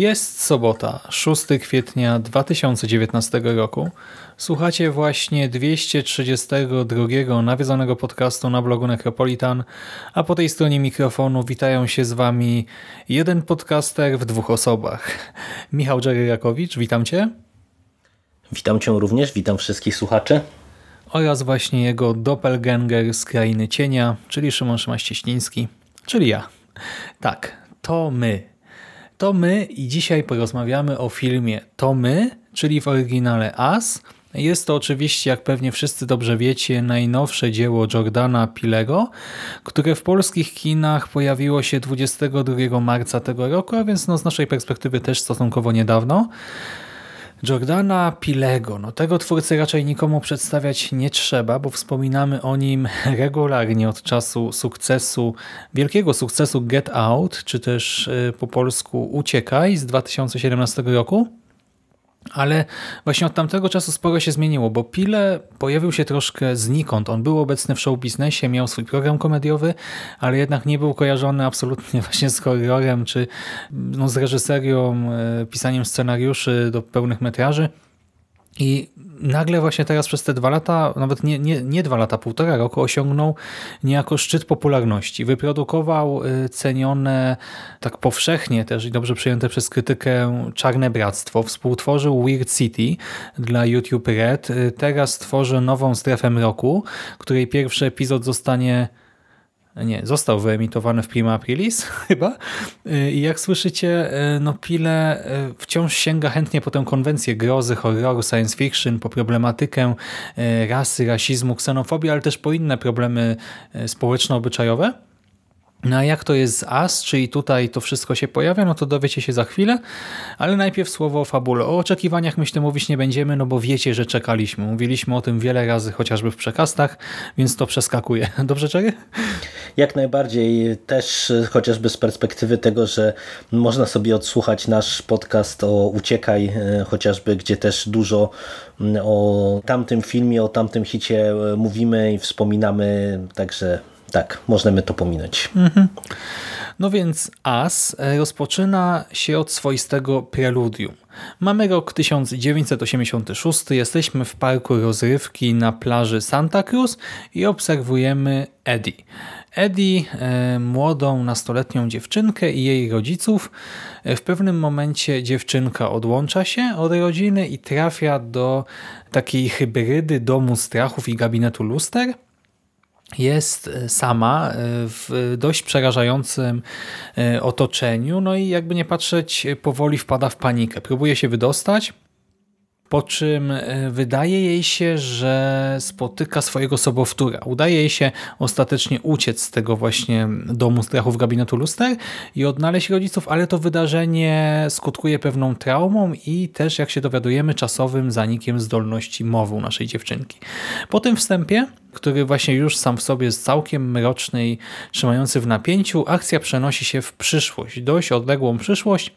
Jest sobota, 6 kwietnia 2019 roku. Słuchacie właśnie 232 nawiedzonego podcastu na blogu Necropolitan, a po tej stronie mikrofonu witają się z Wami jeden podcaster w dwóch osobach. Michał Dżeryrakowicz, witam Cię. Witam Cię również, witam wszystkich słuchaczy. Oraz właśnie jego doppelganger z Krainy Cienia, czyli Szymon Szymaś-Cieśliński, czyli ja. Tak, to my, to my i dzisiaj porozmawiamy o filmie To my, czyli w oryginale As. Jest to oczywiście, jak pewnie wszyscy dobrze wiecie, najnowsze dzieło Jordana Pilego, które w polskich kinach pojawiło się 22 marca tego roku, a więc no z naszej perspektywy też stosunkowo niedawno. Jordana Pilego, no tego twórcy raczej nikomu przedstawiać nie trzeba, bo wspominamy o nim regularnie od czasu sukcesu, wielkiego sukcesu Get Out, czy też y, po polsku Uciekaj z 2017 roku. Ale właśnie od tamtego czasu sporo się zmieniło, bo Pile pojawił się troszkę znikąd. On był obecny w show biznesie, miał swój program komediowy, ale jednak nie był kojarzony absolutnie właśnie z horrorem, czy no, z reżyserią, e, pisaniem scenariuszy do pełnych metraży. I nagle właśnie teraz przez te dwa lata, nawet nie, nie, nie dwa lata, półtora roku osiągnął niejako szczyt popularności. Wyprodukował y, cenione tak powszechnie też i dobrze przyjęte przez krytykę Czarne Bractwo. Współtworzył Weird City dla YouTube Red. Y, teraz tworzy nową strefę mroku, której pierwszy epizod zostanie nie, został wyemitowany w Prima Aprilis chyba. Y, I jak słyszycie, y, no Pile y, wciąż sięga chętnie po tę konwencję grozy, horroru, science fiction, po problematykę rasy, rasizmu, ksenofobii, ale też po inne problemy społeczno-obyczajowe. No a jak to jest z As, czyli tutaj to wszystko się pojawia, no to dowiecie się za chwilę, ale najpierw słowo o fabule. O oczekiwaniach myślę mówić nie będziemy, no bo wiecie, że czekaliśmy. Mówiliśmy o tym wiele razy, chociażby w przekastach, więc to przeskakuje. Dobrze, Czary? Jak najbardziej, też chociażby z perspektywy tego, że można sobie odsłuchać nasz podcast o Uciekaj, e, chociażby, gdzie też dużo mm, o tamtym filmie, o tamtym hicie e, mówimy i wspominamy, także tak, możemy to pominąć. Mhm. No więc As rozpoczyna się od swoistego preludium. Mamy rok 1986, jesteśmy w parku rozrywki na plaży Santa Cruz i obserwujemy Eddie. Eddie, e, młodą nastoletnią dziewczynkę i jej rodziców. E, w pewnym momencie dziewczynka odłącza się od rodziny i trafia do takiej hybrydy domu strachów i gabinetu luster jest e, sama e, w dość przerażającym e, otoczeniu, no i jakby nie patrzeć, powoli wpada w panikę. Próbuje się wydostać, po czym wydaje jej się, że spotyka swojego sobowtóra. Udaje jej się ostatecznie uciec z tego właśnie domu strachów gabinetu luster i odnaleźć rodziców, ale to wydarzenie skutkuje pewną traumą i też, jak się dowiadujemy, czasowym zanikiem zdolności mowy naszej dziewczynki. Po tym wstępie który właśnie już sam w sobie jest całkiem mroczny i trzymający w napięciu, akcja przenosi się w przyszłość, dość odległą przyszłość,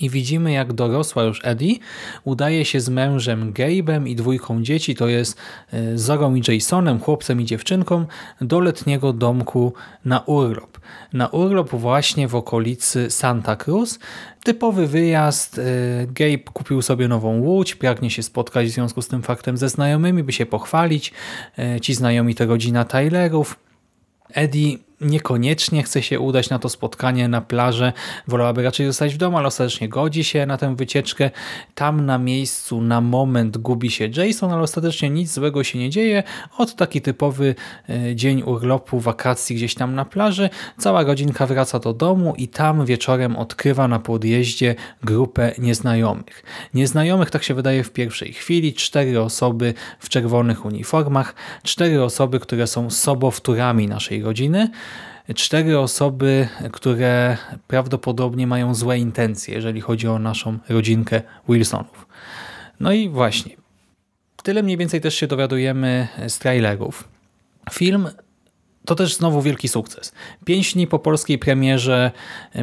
i widzimy, jak dorosła już Eddie udaje się z mężem Gabe'em i dwójką dzieci, to jest e, Zorą i Jasonem, chłopcem i dziewczynką, do letniego domku na urlop. Na urlop właśnie w okolicy Santa Cruz. Typowy wyjazd. E, Gabe kupił sobie nową łódź, pragnie się spotkać w związku z tym faktem ze znajomymi, by się pochwalić. E, ci znajomi to rodzina Tylerów. Eddie niekoniecznie chce się udać na to spotkanie na plażę, wolałaby raczej zostać w domu, ale ostatecznie godzi się na tę wycieczkę. Tam na miejscu na moment gubi się Jason, ale ostatecznie nic złego się nie dzieje. Od taki typowy e, dzień urlopu, wakacji gdzieś tam na plaży. Cała rodzinka wraca do domu i tam wieczorem odkrywa na podjeździe grupę nieznajomych. Nieznajomych, tak się wydaje w pierwszej chwili, cztery osoby w czerwonych uniformach, cztery osoby, które są sobowtórami naszej rodziny, cztery osoby, które prawdopodobnie mają złe intencje, jeżeli chodzi o naszą rodzinkę Wilsonów. No i właśnie, tyle mniej więcej też się dowiadujemy z trailerów. Film to też znowu wielki sukces. Pięć dni po polskiej premierze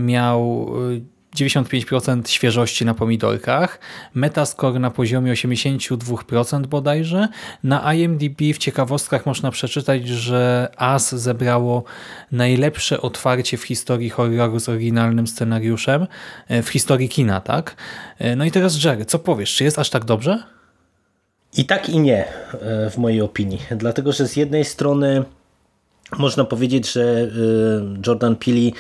miał 95% świeżości na pomidorkach, Metascore na poziomie 82% bodajże. Na IMDb w ciekawostkach można przeczytać, że As zebrało najlepsze otwarcie w historii horroru z oryginalnym scenariuszem, e, w historii kina, tak? E, no i teraz Jerry, co powiesz, czy jest aż tak dobrze? I tak i nie, e, w mojej opinii. Dlatego, że z jednej strony można powiedzieć, że Jordan Peele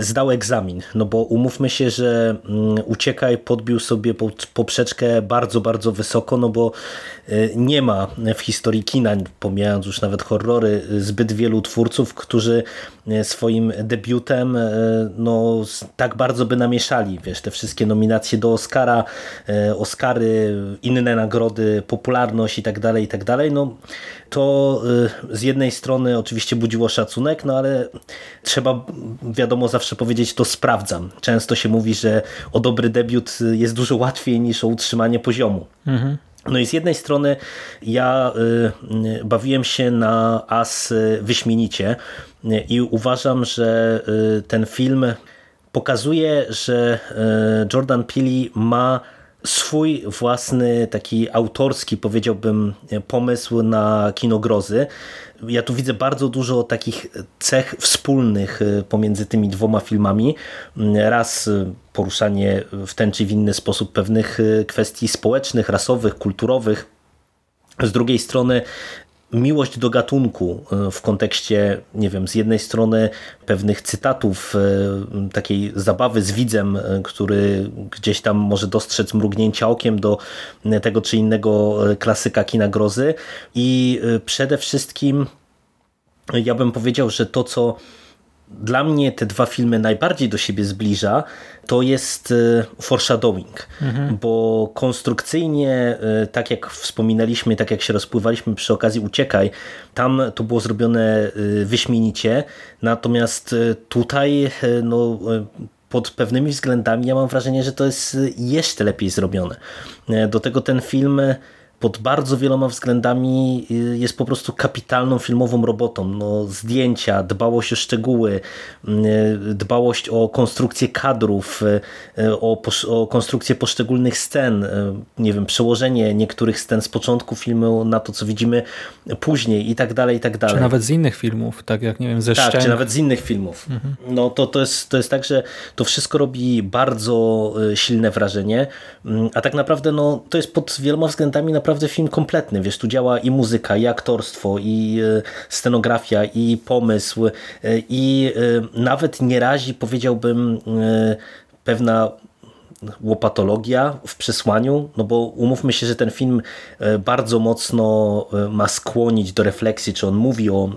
zdał egzamin, no bo umówmy się, że mm, Uciekaj podbił sobie poprzeczkę bardzo, bardzo wysoko, no bo y, nie ma w historii kina, pomijając już nawet horrory, zbyt wielu twórców, którzy y, swoim debiutem y, no, tak bardzo by namieszali, wiesz, te wszystkie nominacje do Oscara, Oscary, inne nagrody, popularność i tak dalej, i tak dalej, no to z jednej strony oczywiście budziło szacunek, no ale trzeba wiadomo zawsze powiedzieć to sprawdzam. Często się mówi, że o dobry debiut jest dużo łatwiej niż o utrzymanie poziomu. Mhm. No i z jednej strony ja y, bawiłem się na As wyśmienicie i uważam, że y, ten film pokazuje, że y, Jordan Peele ma swój własny, taki autorski, powiedziałbym, pomysł na kino grozy. Ja tu widzę bardzo dużo takich cech wspólnych y, pomiędzy tymi dwoma filmami. Raz y, poruszanie w ten czy w inny sposób pewnych y, kwestii społecznych, rasowych, kulturowych. Z drugiej strony miłość do gatunku e, w kontekście, nie wiem, z jednej strony pewnych cytatów, e, takiej zabawy z widzem, e, który gdzieś tam może dostrzec mrugnięcia okiem do tego czy innego klasyka kina grozy. I przede wszystkim ja bym powiedział, że to co dla mnie te dwa filmy najbardziej do siebie zbliża, to jest e, foreshadowing, mhm. bo konstrukcyjnie, e, tak jak wspominaliśmy, tak jak się rozpływaliśmy przy okazji Uciekaj, tam to było zrobione e, wyśmienicie, natomiast tutaj no, pod pewnymi względami ja mam wrażenie, że to jest jeszcze lepiej zrobione. Do tego ten film pod bardzo wieloma względami y, jest po prostu kapitalną filmową robotą. No, zdjęcia, dbałość o szczegóły, y, dbałość o konstrukcję kadrów, y, o, o konstrukcję poszczególnych scen, nie wiem, przełożenie niektórych scen z początku filmu na to, co widzimy później i tak dalej, i tak dalej. Czy nawet z innych filmów, tak jak, nie wiem, ze Tak, Szczęk. czy nawet z innych filmów. Mhm. No to, to, jest, to jest tak, że to wszystko robi bardzo silne wrażenie, mm, a tak naprawdę no, to jest pod wieloma względami naprawdę naprawdę film kompletny, wiesz, tu działa i muzyka, i aktorstwo, i e, scenografia, i pomysł, e, i e, nawet nie razi, powiedziałbym, pewna łopatologia w przesłaniu, no bo umówmy się, że ten film bardzo mocno ma skłonić do refleksji, czy on mówi o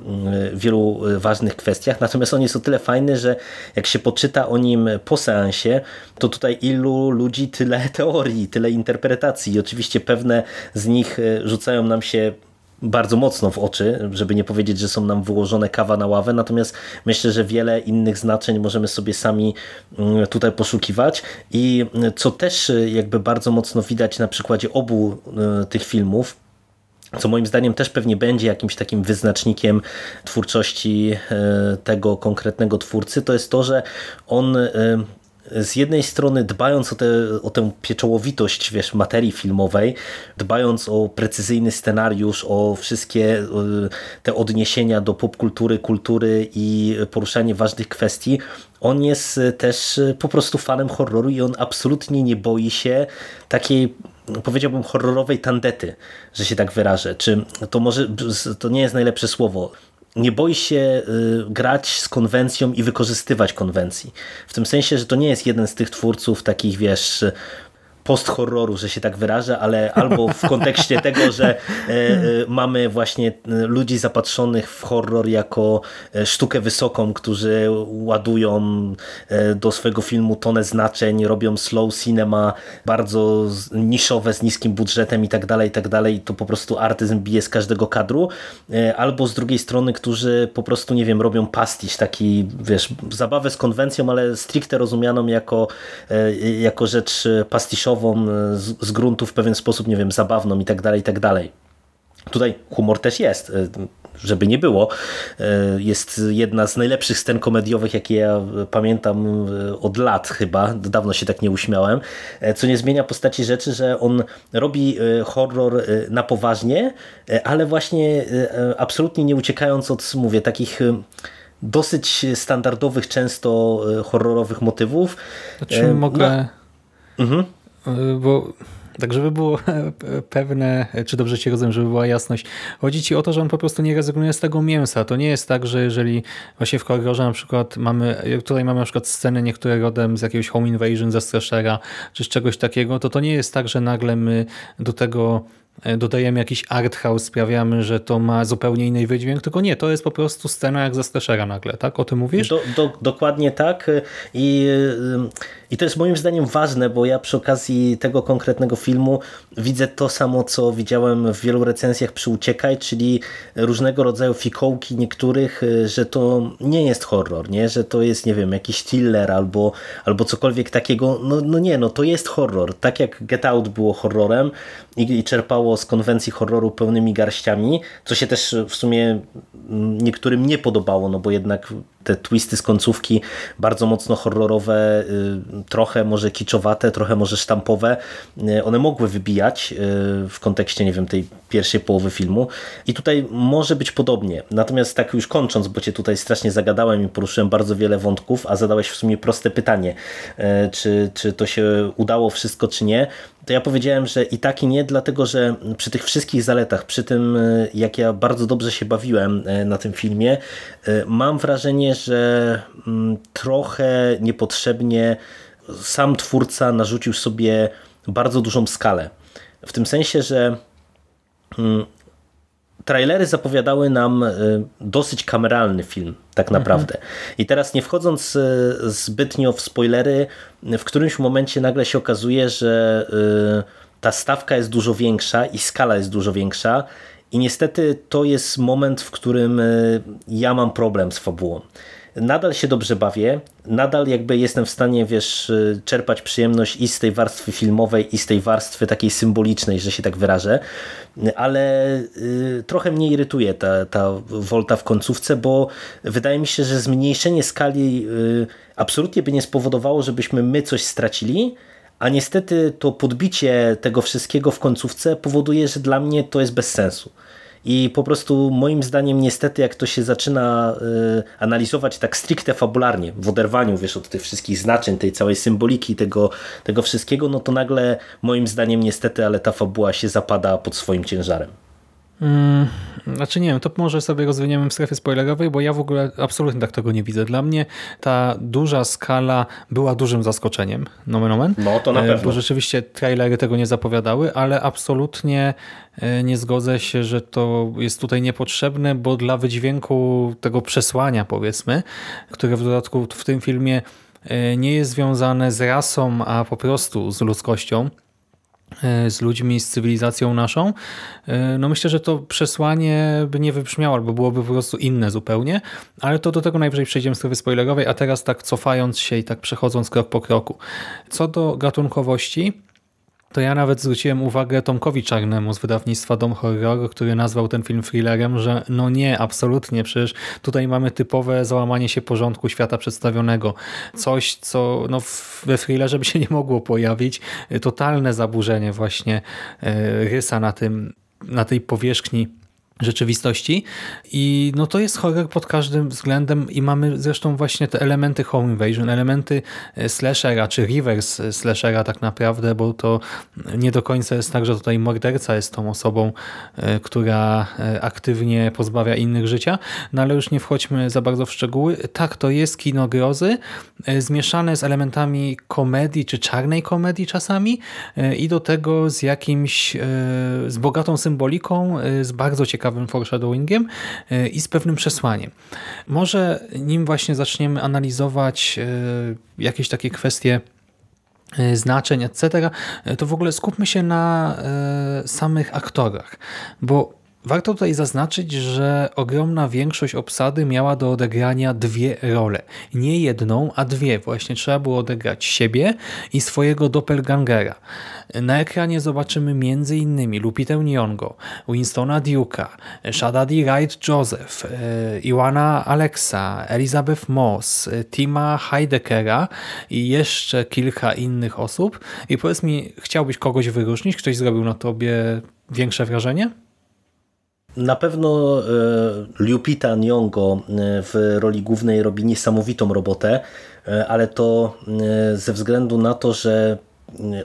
wielu ważnych kwestiach, natomiast on jest o tyle fajny, że jak się poczyta o nim po seansie, to tutaj ilu ludzi, tyle teorii, tyle interpretacji. I oczywiście pewne z nich rzucają nam się bardzo mocno w oczy, żeby nie powiedzieć, że są nam wyłożone kawa na ławę, natomiast myślę, że wiele innych znaczeń możemy sobie sami mm, tutaj poszukiwać. I co też jakby bardzo mocno widać na przykładzie obu e, tych filmów, co moim zdaniem też pewnie będzie jakimś takim wyznacznikiem twórczości e, tego konkretnego twórcy, to jest to, że on z jednej strony dbając o, te, o tę pieczołowitość wiesz, materii filmowej, dbając o precyzyjny scenariusz, o wszystkie e, te odniesienia do popkultury, kultury i poruszanie ważnych kwestii, on jest też po prostu fanem horroru i on absolutnie nie boi się takiej powiedziałbym horrorowej tandety, że się tak wyrażę. Czy to może to nie jest najlepsze słowo, nie boi się grać z konwencją i wykorzystywać konwencji. W tym sensie, że to nie jest jeden z tych twórców takich, wiesz, post-horroru, że się tak wyrażę, ale albo w kontekście tego, że e, e, mamy właśnie e, ludzi zapatrzonych w horror jako sztukę wysoką, którzy ładują do swojego filmu tonę znaczeń, robią slow cinema, bardzo niszowe, z niskim budżetem i tak dalej, i tak dalej. To po prostu artyzm bije z każdego kadru. Albo z drugiej strony, którzy po prostu, nie wiem, robią pastisz, taki, wiesz, zabawę z konwencją, ale stricte rozumianą jako, jako rzecz pastiszowa E, z, z gruntu w pewien sposób, nie wiem, zabawną i tak dalej, i tak dalej. Tutaj humor też jest, e, żeby nie było. E, jest jedna z najlepszych scen komediowych, jakie ja pamiętam od lat chyba. Dawno się tak nie uśmiałem. Co nie zmienia postaci rzeczy, że on robi horror na poważnie, ale właśnie absolutnie nie uciekając od, mówię, takich dosyć standardowych, często horrorowych motywów. Znaczy mogę... No. Mhm. Y, bo tak, żeby było pewne, czy dobrze Cię rozumiem, żeby była jasność. Chodzi Ci o to, że on po prostu nie rezygnuje z tego mięsa. To nie jest tak, że jeżeli właśnie w horrorze na przykład mamy, tutaj mamy na przykład sceny niektóre rodem z jakiegoś home invasion, ze straszera, czy z czegoś takiego, to to nie jest tak, że nagle my do tego dodajemy jakiś art house, sprawiamy, że to ma zupełnie inny wydźwięk, tylko nie, to jest po prostu scena jak ze nagle, tak? O tym mówisz? Do, do, dokładnie tak I, i to jest moim zdaniem ważne, bo ja przy okazji tego konkretnego filmu widzę to samo, co widziałem w wielu recenzjach przy Uciekaj, czyli różnego rodzaju fikołki niektórych, że to nie jest horror, nie? że to jest, nie wiem, jakiś thriller albo, albo cokolwiek takiego. No, no nie, no to jest horror. Tak jak Get Out było horrorem i, i czerpało z konwencji horroru pełnymi garściami, co się też w sumie niektórym nie podobało, no bo jednak te twisty z końcówki bardzo mocno horrorowe, y, trochę może kiczowate, trochę może sztampowe, y, one mogły wybijać y, w kontekście, nie wiem, tej pierwszej połowy filmu i tutaj może być podobnie. Natomiast tak już kończąc, bo cię tutaj strasznie zagadałem i poruszyłem bardzo wiele wątków, a zadałeś w sumie proste pytanie, czy, czy to się udało wszystko, czy nie, to ja powiedziałem, że i tak i nie, dlatego że przy tych wszystkich zaletach, przy tym jak ja bardzo dobrze się bawiłem na tym filmie, mam wrażenie, że mm, trochę niepotrzebnie sam twórca narzucił sobie bardzo dużą skalę. W tym sensie, że mm, trailery zapowiadały nam y, dosyć kameralny film, tak mhm. naprawdę. Mhm. I teraz nie wchodząc y, zbytnio w spoilery, w którymś momencie nagle się okazuje, że y, ta stawka jest dużo większa i skala jest dużo większa i niestety to jest moment, w którym e, ja mam problem z fabułą. Nadal się dobrze bawię, nadal jakby jestem w stanie, wiesz, e, czerpać przyjemność i z tej warstwy filmowej, i z tej warstwy takiej symbolicznej, że się tak wyrażę, ale y, trochę mnie irytuje ta, ta wolta w końcówce, bo wydaje mi się, że zmniejszenie skali absolutnie by nie spowodowało, żebyśmy my coś stracili, a niestety to podbicie tego wszystkiego w końcówce powoduje, że dla mnie to jest bez sensu. I po prostu moim zdaniem niestety jak to się zaczyna y, analizować tak stricte fabularnie, w oderwaniu wiesz, od tych wszystkich znaczeń, tej całej symboliki tego, tego wszystkiego, no to nagle moim zdaniem niestety, ale ta fabuła się zapada pod swoim ciężarem. Hmm, znaczy nie wiem, to może sobie rozwiniemy w strefie spoilerowej, bo ja w ogóle absolutnie tak tego nie widzę. Dla mnie ta duża skala była dużym zaskoczeniem, nomen omen. No to na e, pewno. Bo rzeczywiście trailery tego nie zapowiadały, ale absolutnie e, nie zgodzę się, że to jest tutaj niepotrzebne, bo dla wydźwięku tego przesłania powiedzmy, które w dodatku w tym filmie e, nie jest związane z rasą, a po prostu z ludzkością, z ludźmi, z cywilizacją naszą, e, no myślę, że to przesłanie by nie wybrzmiało, albo byłoby po prostu inne zupełnie, ale to do tego najwyżej przejdziemy w strefy spoilerowej, a teraz tak cofając się i tak przechodząc krok po kroku. Co do gatunkowości, to ja nawet zwróciłem uwagę Tomkowi Czarnemu z wydawnictwa Dom Horror, który nazwał ten film thrillerem, że no nie, absolutnie, przecież tutaj mamy typowe załamanie się porządku świata przedstawionego. Coś, co no, we thrillerze by się nie mogło pojawić. Totalne zaburzenie właśnie e, rysa na, tym, na tej powierzchni rzeczywistości i no to jest horror pod każdym względem i mamy zresztą właśnie te elementy home invasion, elementy e, slashera czy reverse slashera tak naprawdę, bo to nie do końca jest tak, że tutaj morderca jest tą osobą, e, która e, aktywnie pozbawia innych życia, no ale już nie wchodźmy za bardzo w szczegóły. Tak, to jest kino grozy zmieszane z elementami komedii czy czarnej komedii czasami i do tego z jakimś, z bogatą symboliką, z bardzo ciekawym ciekawym foreshadowingiem e, i z pewnym przesłaniem. Może nim właśnie zaczniemy analizować e, jakieś takie kwestie e, znaczeń, etc., to w ogóle skupmy się na samych aktorach, bo Warto tutaj zaznaczyć, że ogromna większość obsady miała do odegrania dwie role. Nie jedną, a dwie. Właśnie trzeba było odegrać siebie i swojego doppelgangera. Na ekranie zobaczymy m.in. Lupitę Nyong'o, Winstona Duke'a, Shadadi Wright Joseph, e, Iwana Alexa, Elizabeth Moss, Tima Heideckera i jeszcze kilka innych osób. I powiedz mi, chciałbyś kogoś wyróżnić? Ktoś zrobił na tobie większe wrażenie? Na pewno e, Lupita Nyong'o e, w roli głównej robi niesamowitą robotę, e, ale to ze względu na to, że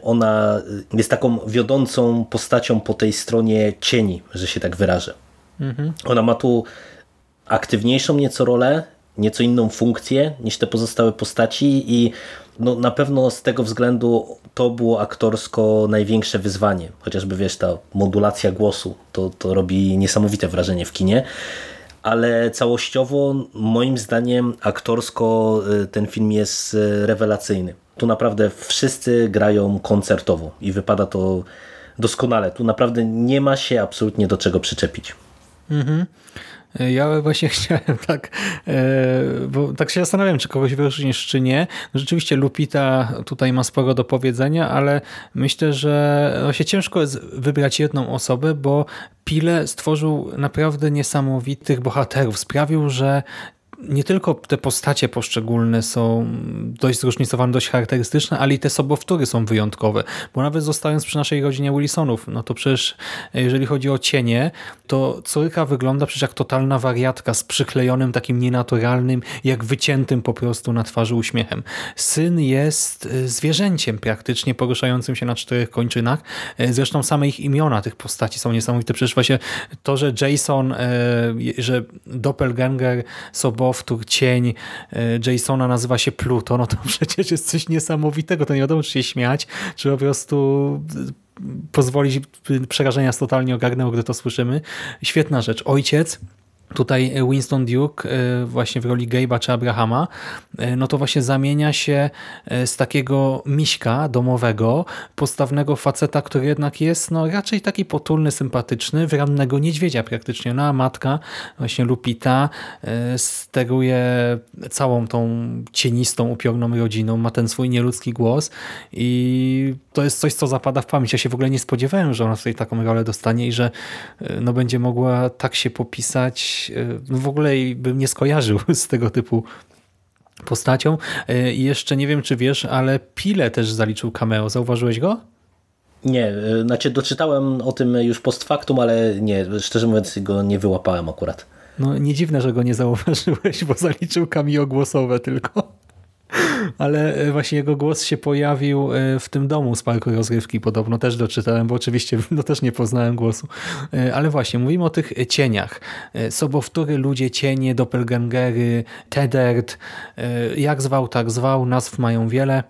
ona jest taką wiodącą postacią po tej stronie cieni, że się tak wyrażę. Mhm. Ona ma tu aktywniejszą nieco rolę, nieco inną funkcję niż te pozostałe postaci i no, na pewno z tego względu to było aktorsko największe wyzwanie. Chociażby wiesz, ta modulacja głosu to, to robi niesamowite wrażenie w kinie. Ale całościowo, moim zdaniem, aktorsko y, ten film jest y, rewelacyjny. Tu naprawdę wszyscy grają koncertowo i wypada to doskonale. Tu naprawdę nie ma się absolutnie do czego przyczepić. Mhm. Ja właśnie chciałem tak, e, bo tak się zastanawiam, czy kogoś wyróżnisz, czy nie. No rzeczywiście Lupita tutaj ma sporo do powiedzenia, ale myślę, że no się ciężko jest wybrać jedną osobę, bo Pile stworzył naprawdę niesamowitych bohaterów. Sprawił, że nie tylko te postacie poszczególne są dość zróżnicowane, dość charakterystyczne, ale i te sobowtóry są wyjątkowe. Bo nawet zostając przy naszej rodzinie Wilsonów, no to przecież jeżeli chodzi o cienie, to córka wygląda przecież jak totalna wariatka z przyklejonym takim nienaturalnym, jak wyciętym po prostu na twarzy uśmiechem. Syn jest e, zwierzęciem praktycznie poruszającym się na czterech kończynach. E, zresztą same ich imiona tych postaci są niesamowite. Przecież właśnie to, że Jason, e, że Doppelganger sobą powtór, cień e, Jasona nazywa się Pluto, no to przecież jest coś niesamowitego. To nie wiadomo, czy się śmiać, czy po prostu e, pozwolić, przerażenia totalnie ogarnęło, gdy to słyszymy. Świetna rzecz. Ojciec Tutaj Winston Duke e, właśnie w roli Gabe'a czy Abrahama, e, no to właśnie zamienia się e, z takiego miśka domowego, postawnego faceta, który jednak jest no raczej taki potulny, sympatyczny, w rannego niedźwiedzia praktycznie. No a matka, właśnie Lupita, steruje całą tą cienistą, upiorną rodziną, ma ten swój nieludzki głos i to jest coś, co zapada w pamięć. Ja się w ogóle nie spodziewałem, że ona tutaj taką rolę dostanie i że no będzie mogła tak się popisać E, no w ogóle bym nie skojarzył z tego typu postacią. E, I jeszcze nie wiem, czy wiesz, ale Pile też zaliczył cameo. Zauważyłeś go? Nie, e, znaczy doczytałem o tym już post factum, ale nie, szczerze mówiąc go nie wyłapałem akurat. No nie dziwne, że go nie zauważyłeś, bo zaliczył cameo głosowe tylko ale e, właśnie jego głos się pojawił e, w tym domu z parku rozrywki podobno, też doczytałem, bo oczywiście no też nie poznałem głosu. E, ale właśnie, mówimy o tych cieniach. Sobowtóry, ludzie, cienie, doppelgangery, tedert, jak zwał, tak zwał, nazw mają wiele.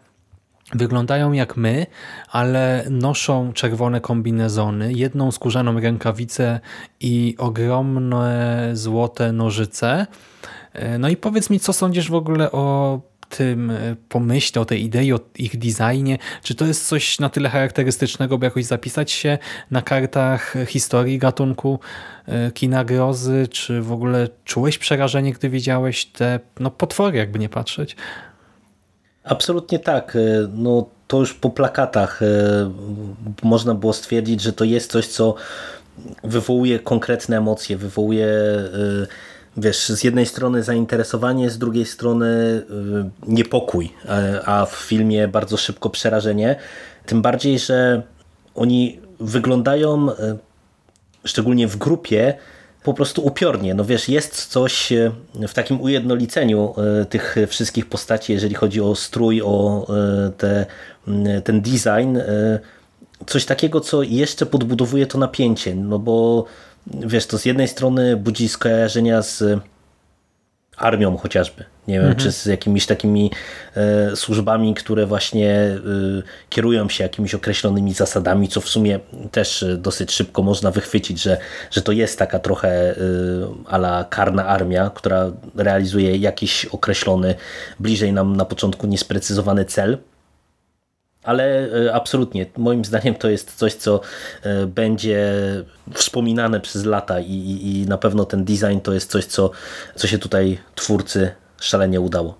Wyglądają jak my, ale noszą czerwone kombinezony, jedną skórzaną rękawicę i ogromne złote nożyce. No i powiedz mi, co sądzisz w ogóle o tym e, pomyśle, o tej idei, o ich designie? Czy to jest coś na tyle charakterystycznego, by jakoś zapisać się na kartach historii gatunku e, kina grozy? Czy w ogóle czułeś przerażenie, gdy widziałeś te no, potwory, jakby nie patrzeć? Absolutnie tak. E, no, to już po plakatach można było stwierdzić, że to jest coś, co wywołuje konkretne emocje, wywołuje wiesz, z jednej strony zainteresowanie, z drugiej strony y, niepokój, a w filmie bardzo szybko przerażenie. Tym bardziej, że oni wyglądają, y, szczególnie w grupie, po prostu upiornie. No wiesz, jest coś e, w takim ujednoliceniu e, tych wszystkich postaci, jeżeli chodzi o strój, o e, te, ten design, coś takiego, co jeszcze podbudowuje to napięcie, no bo wiesz, to z jednej strony budzi skojarzenia z armią chociażby. Nie wiem, Mhm. czy z jakimiś takimi e, służbami, które właśnie e, kierują się jakimiś określonymi zasadami, co w sumie też e, dosyć szybko można wychwycić, że, że to jest taka trochę e, ala karna armia, która realizuje jakiś określony, bliżej nam na początku niesprecyzowany cel. Ale e, absolutnie, moim zdaniem to jest coś, co e, będzie wspominane przez lata i, i, i na pewno ten design to jest coś, co, co się tutaj twórcy szalenie udało.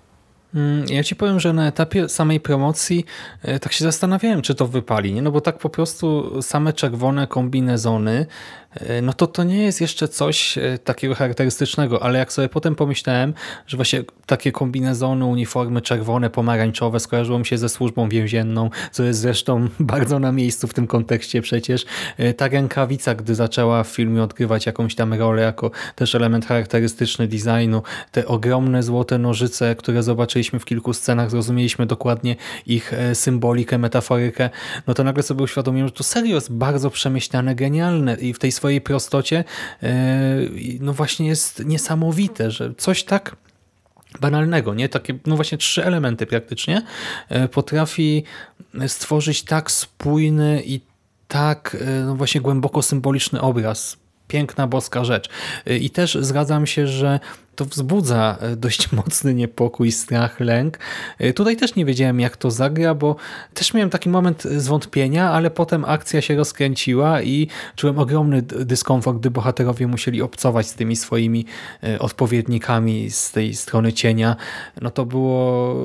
Mm, Ja ci powiem, że na etapie samej promocji e, tak się zastanawiałem, czy to wypali, nie? no bo tak po prostu same czerwone kombinezony, no to to nie jest jeszcze coś e, takiego charakterystycznego, ale jak sobie potem pomyślałem, że właśnie takie kombinezony, uniformy czerwone, pomarańczowe skojarzyło mi się ze służbą więzienną, co jest zresztą bardzo na miejscu w tym kontekście przecież. E, Ta rękawica, gdy zaczęła w filmie odgrywać jakąś tam rolę jako też element charakterystyczny designu, te ogromne złote nożyce, które zobaczyliśmy w kilku scenach, zrozumieliśmy dokładnie ich e, symbolikę, metaforykę, no to nagle sobie uświadomiłem, że to serio jest bardzo przemyślane, genialne i w tej swojej prostocie e, no właśnie jest niesamowite, że coś tak banalnego, nie? Takie, no właśnie trzy elementy praktycznie e, potrafi stworzyć tak spójny i tak e, no właśnie głęboko symboliczny obraz. Piękna, boska rzecz. E, I też zgadzam się, że to wzbudza e, dość mocny niepokój, strach, lęk. E, Tutaj też nie wiedziałem, jak to zagra, bo też miałem taki moment zwątpienia, ale potem akcja się rozkręciła i czułem ogromny dyskomfort, gdy bohaterowie musieli obcować z tymi swoimi e, odpowiednikami z tej strony cienia. No to było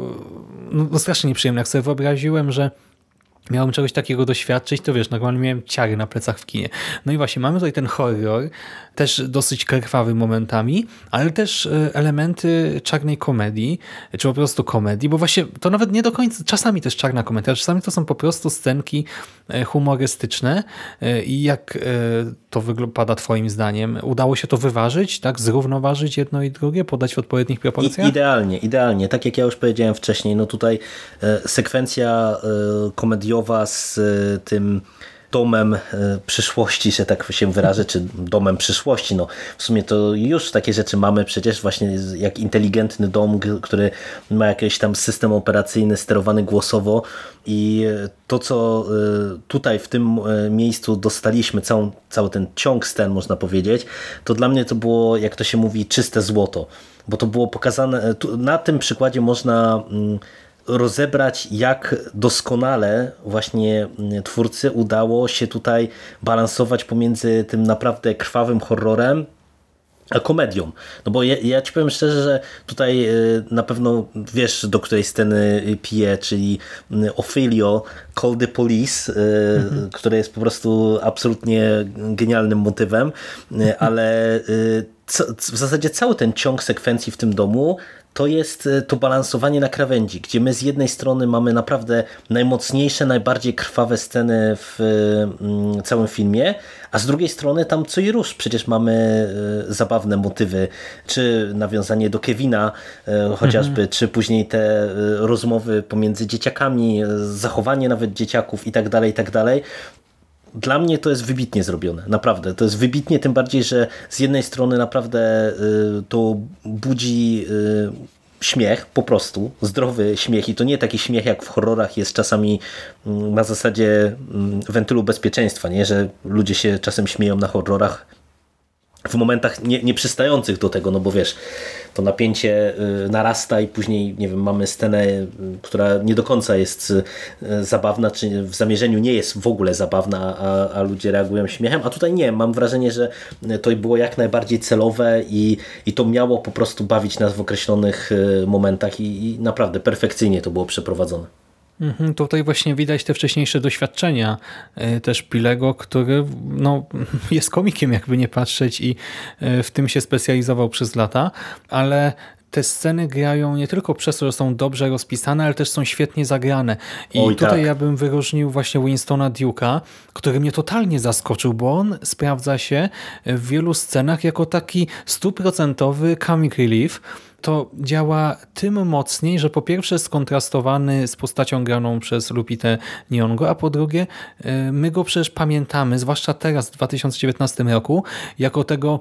no strasznie nieprzyjemne. Jak sobie wyobraziłem, że miałem czegoś takiego doświadczyć, to wiesz, normalnie miałem ciary na plecach w kinie. No i właśnie, mamy tutaj ten horror, też dosyć krwawy momentami, ale też e, elementy czarnej komedii, czy po prostu komedii, bo właśnie to nawet nie do końca, czasami jest czarna komedia, czasami to są po prostu scenki e, humorystyczne E, i jak to wygląda twoim zdaniem? Udało się to wyważyć, tak? Zrównoważyć jedno i drugie, podać w odpowiednich proporcjach? idealnie, idealnie. Tak jak ja już powiedziałem wcześniej, no tutaj sekwencja komediowa z tym domem e, przyszłości, że tak się wyrażę, czy domem przyszłości. No, w sumie to już takie rzeczy mamy przecież właśnie jak inteligentny dom, który ma jakiś tam system operacyjny sterowany głosowo i to, co e, tutaj w tym e, miejscu dostaliśmy, całą, cały ten ciąg scen można powiedzieć, to dla mnie to było, jak to się mówi, czyste złoto bo to było pokazane, na tym przykładzie można mm, rozebrać, jak doskonale właśnie mm, twórcy udało się tutaj balansować pomiędzy tym naprawdę krwawym horrorem, a komedią. No bo ja, ja ci powiem szczerze, że tutaj y, na pewno wiesz, do której sceny y, piję, czyli y, Ophelio Call the Police, y, które jest po prostu absolutnie genialnym motywem, ale w zasadzie cały ten ciąg sekwencji w tym domu to jest y, to balansowanie na krawędzi, gdzie my z jednej strony mamy naprawdę najmocniejsze, najbardziej krwawe sceny w y, całym filmie, a z drugiej strony tam co i rusz przecież mamy y, zabawne motywy, czy nawiązanie do Kevina y, chociażby, czy później te rozmowy pomiędzy dzieciakami, zachowanie nawet dzieciaków i tak dalej, i tak dalej. Dla mnie to jest wybitnie zrobione, naprawdę. To jest wybitnie, tym bardziej, że z jednej strony naprawdę y, to budzi y, śmiech, po prostu, zdrowy śmiech i to nie taki śmiech jak w horrorach jest czasami mm, na zasadzie mm, wentylu bezpieczeństwa, nie? że ludzie się czasem śmieją na horrorach w momentach nie, nieprzystających do tego, no bo wiesz, to napięcie y, narasta i później, nie wiem, mamy scenę, y, która nie do końca jest y, zabawna, czy w zamierzeniu nie jest w ogóle zabawna, a, a ludzie reagują śmiechem, a tutaj nie, mam wrażenie, że to było jak najbardziej celowe i, i to miało po prostu bawić nas w określonych momentach i, i naprawdę perfekcyjnie to było przeprowadzone. Mhm, Tutaj właśnie widać te wcześniejsze doświadczenia e, też Pilego, który no, jest komikiem jakby nie patrzeć i e, w tym się specjalizował przez lata, ale te sceny grają nie tylko przez to, że są dobrze rozpisane, ale też są świetnie zagrane. I Oj, tutaj tak. ja bym wyróżnił właśnie Winstona Duke'a, który mnie totalnie zaskoczył, bo on sprawdza się w wielu scenach jako taki stuprocentowy comic relief. To działa tym mocniej, że po pierwsze skontrastowany z postacią graną przez Lupitę Nyong'o, a po drugie y, my go przecież pamiętamy, zwłaszcza teraz w 2019 roku, jako tego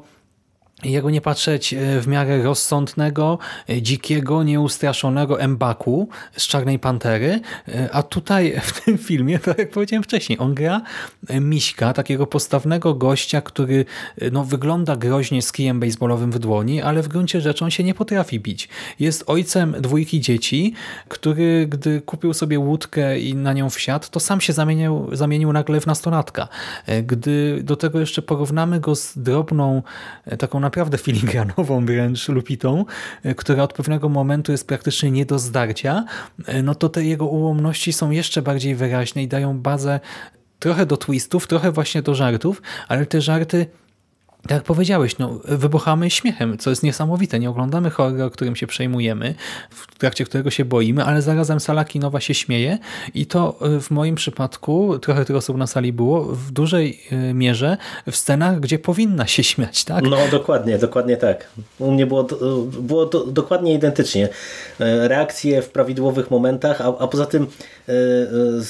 jego nie patrzeć e, w miarę rozsądnego, e, dzikiego, nieustraszonego embaku z Czarnej Pantery, e, a tutaj w tym filmie, tak jak powiedziałem wcześniej, on gra miśka, takiego postawnego gościa, który no, wygląda groźnie z kijem baseballowym w dłoni, ale w gruncie rzeczy on się nie potrafi bić. Jest ojcem dwójki dzieci, który gdy kupił sobie łódkę i na nią wsiadł, to sam się zamienił, zamienił nagle w nastolatka. Gdy do tego jeszcze porównamy go z drobną, taką naprawdę filigranową wręcz Lupitą, e, która od pewnego momentu jest praktycznie nie do zdarcia, e, no to te jego ułomności są jeszcze bardziej wyraźne i dają bazę trochę do twistów, trochę właśnie do żartów, ale te żarty tak jak powiedziałeś, no, wybuchamy śmiechem, co jest niesamowite. Nie oglądamy horror, którym się przejmujemy, w trakcie którego się boimy, ale zarazem sala kinowa się śmieje i to y, w moim przypadku, trochę tych osób na sali było, w dużej y, mierze w scenach, gdzie powinna się śmiać, tak? No dokładnie, dokładnie tak. U mnie było, było do, dokładnie identycznie. E, Reakcje w prawidłowych momentach, a, a poza tym, e, e,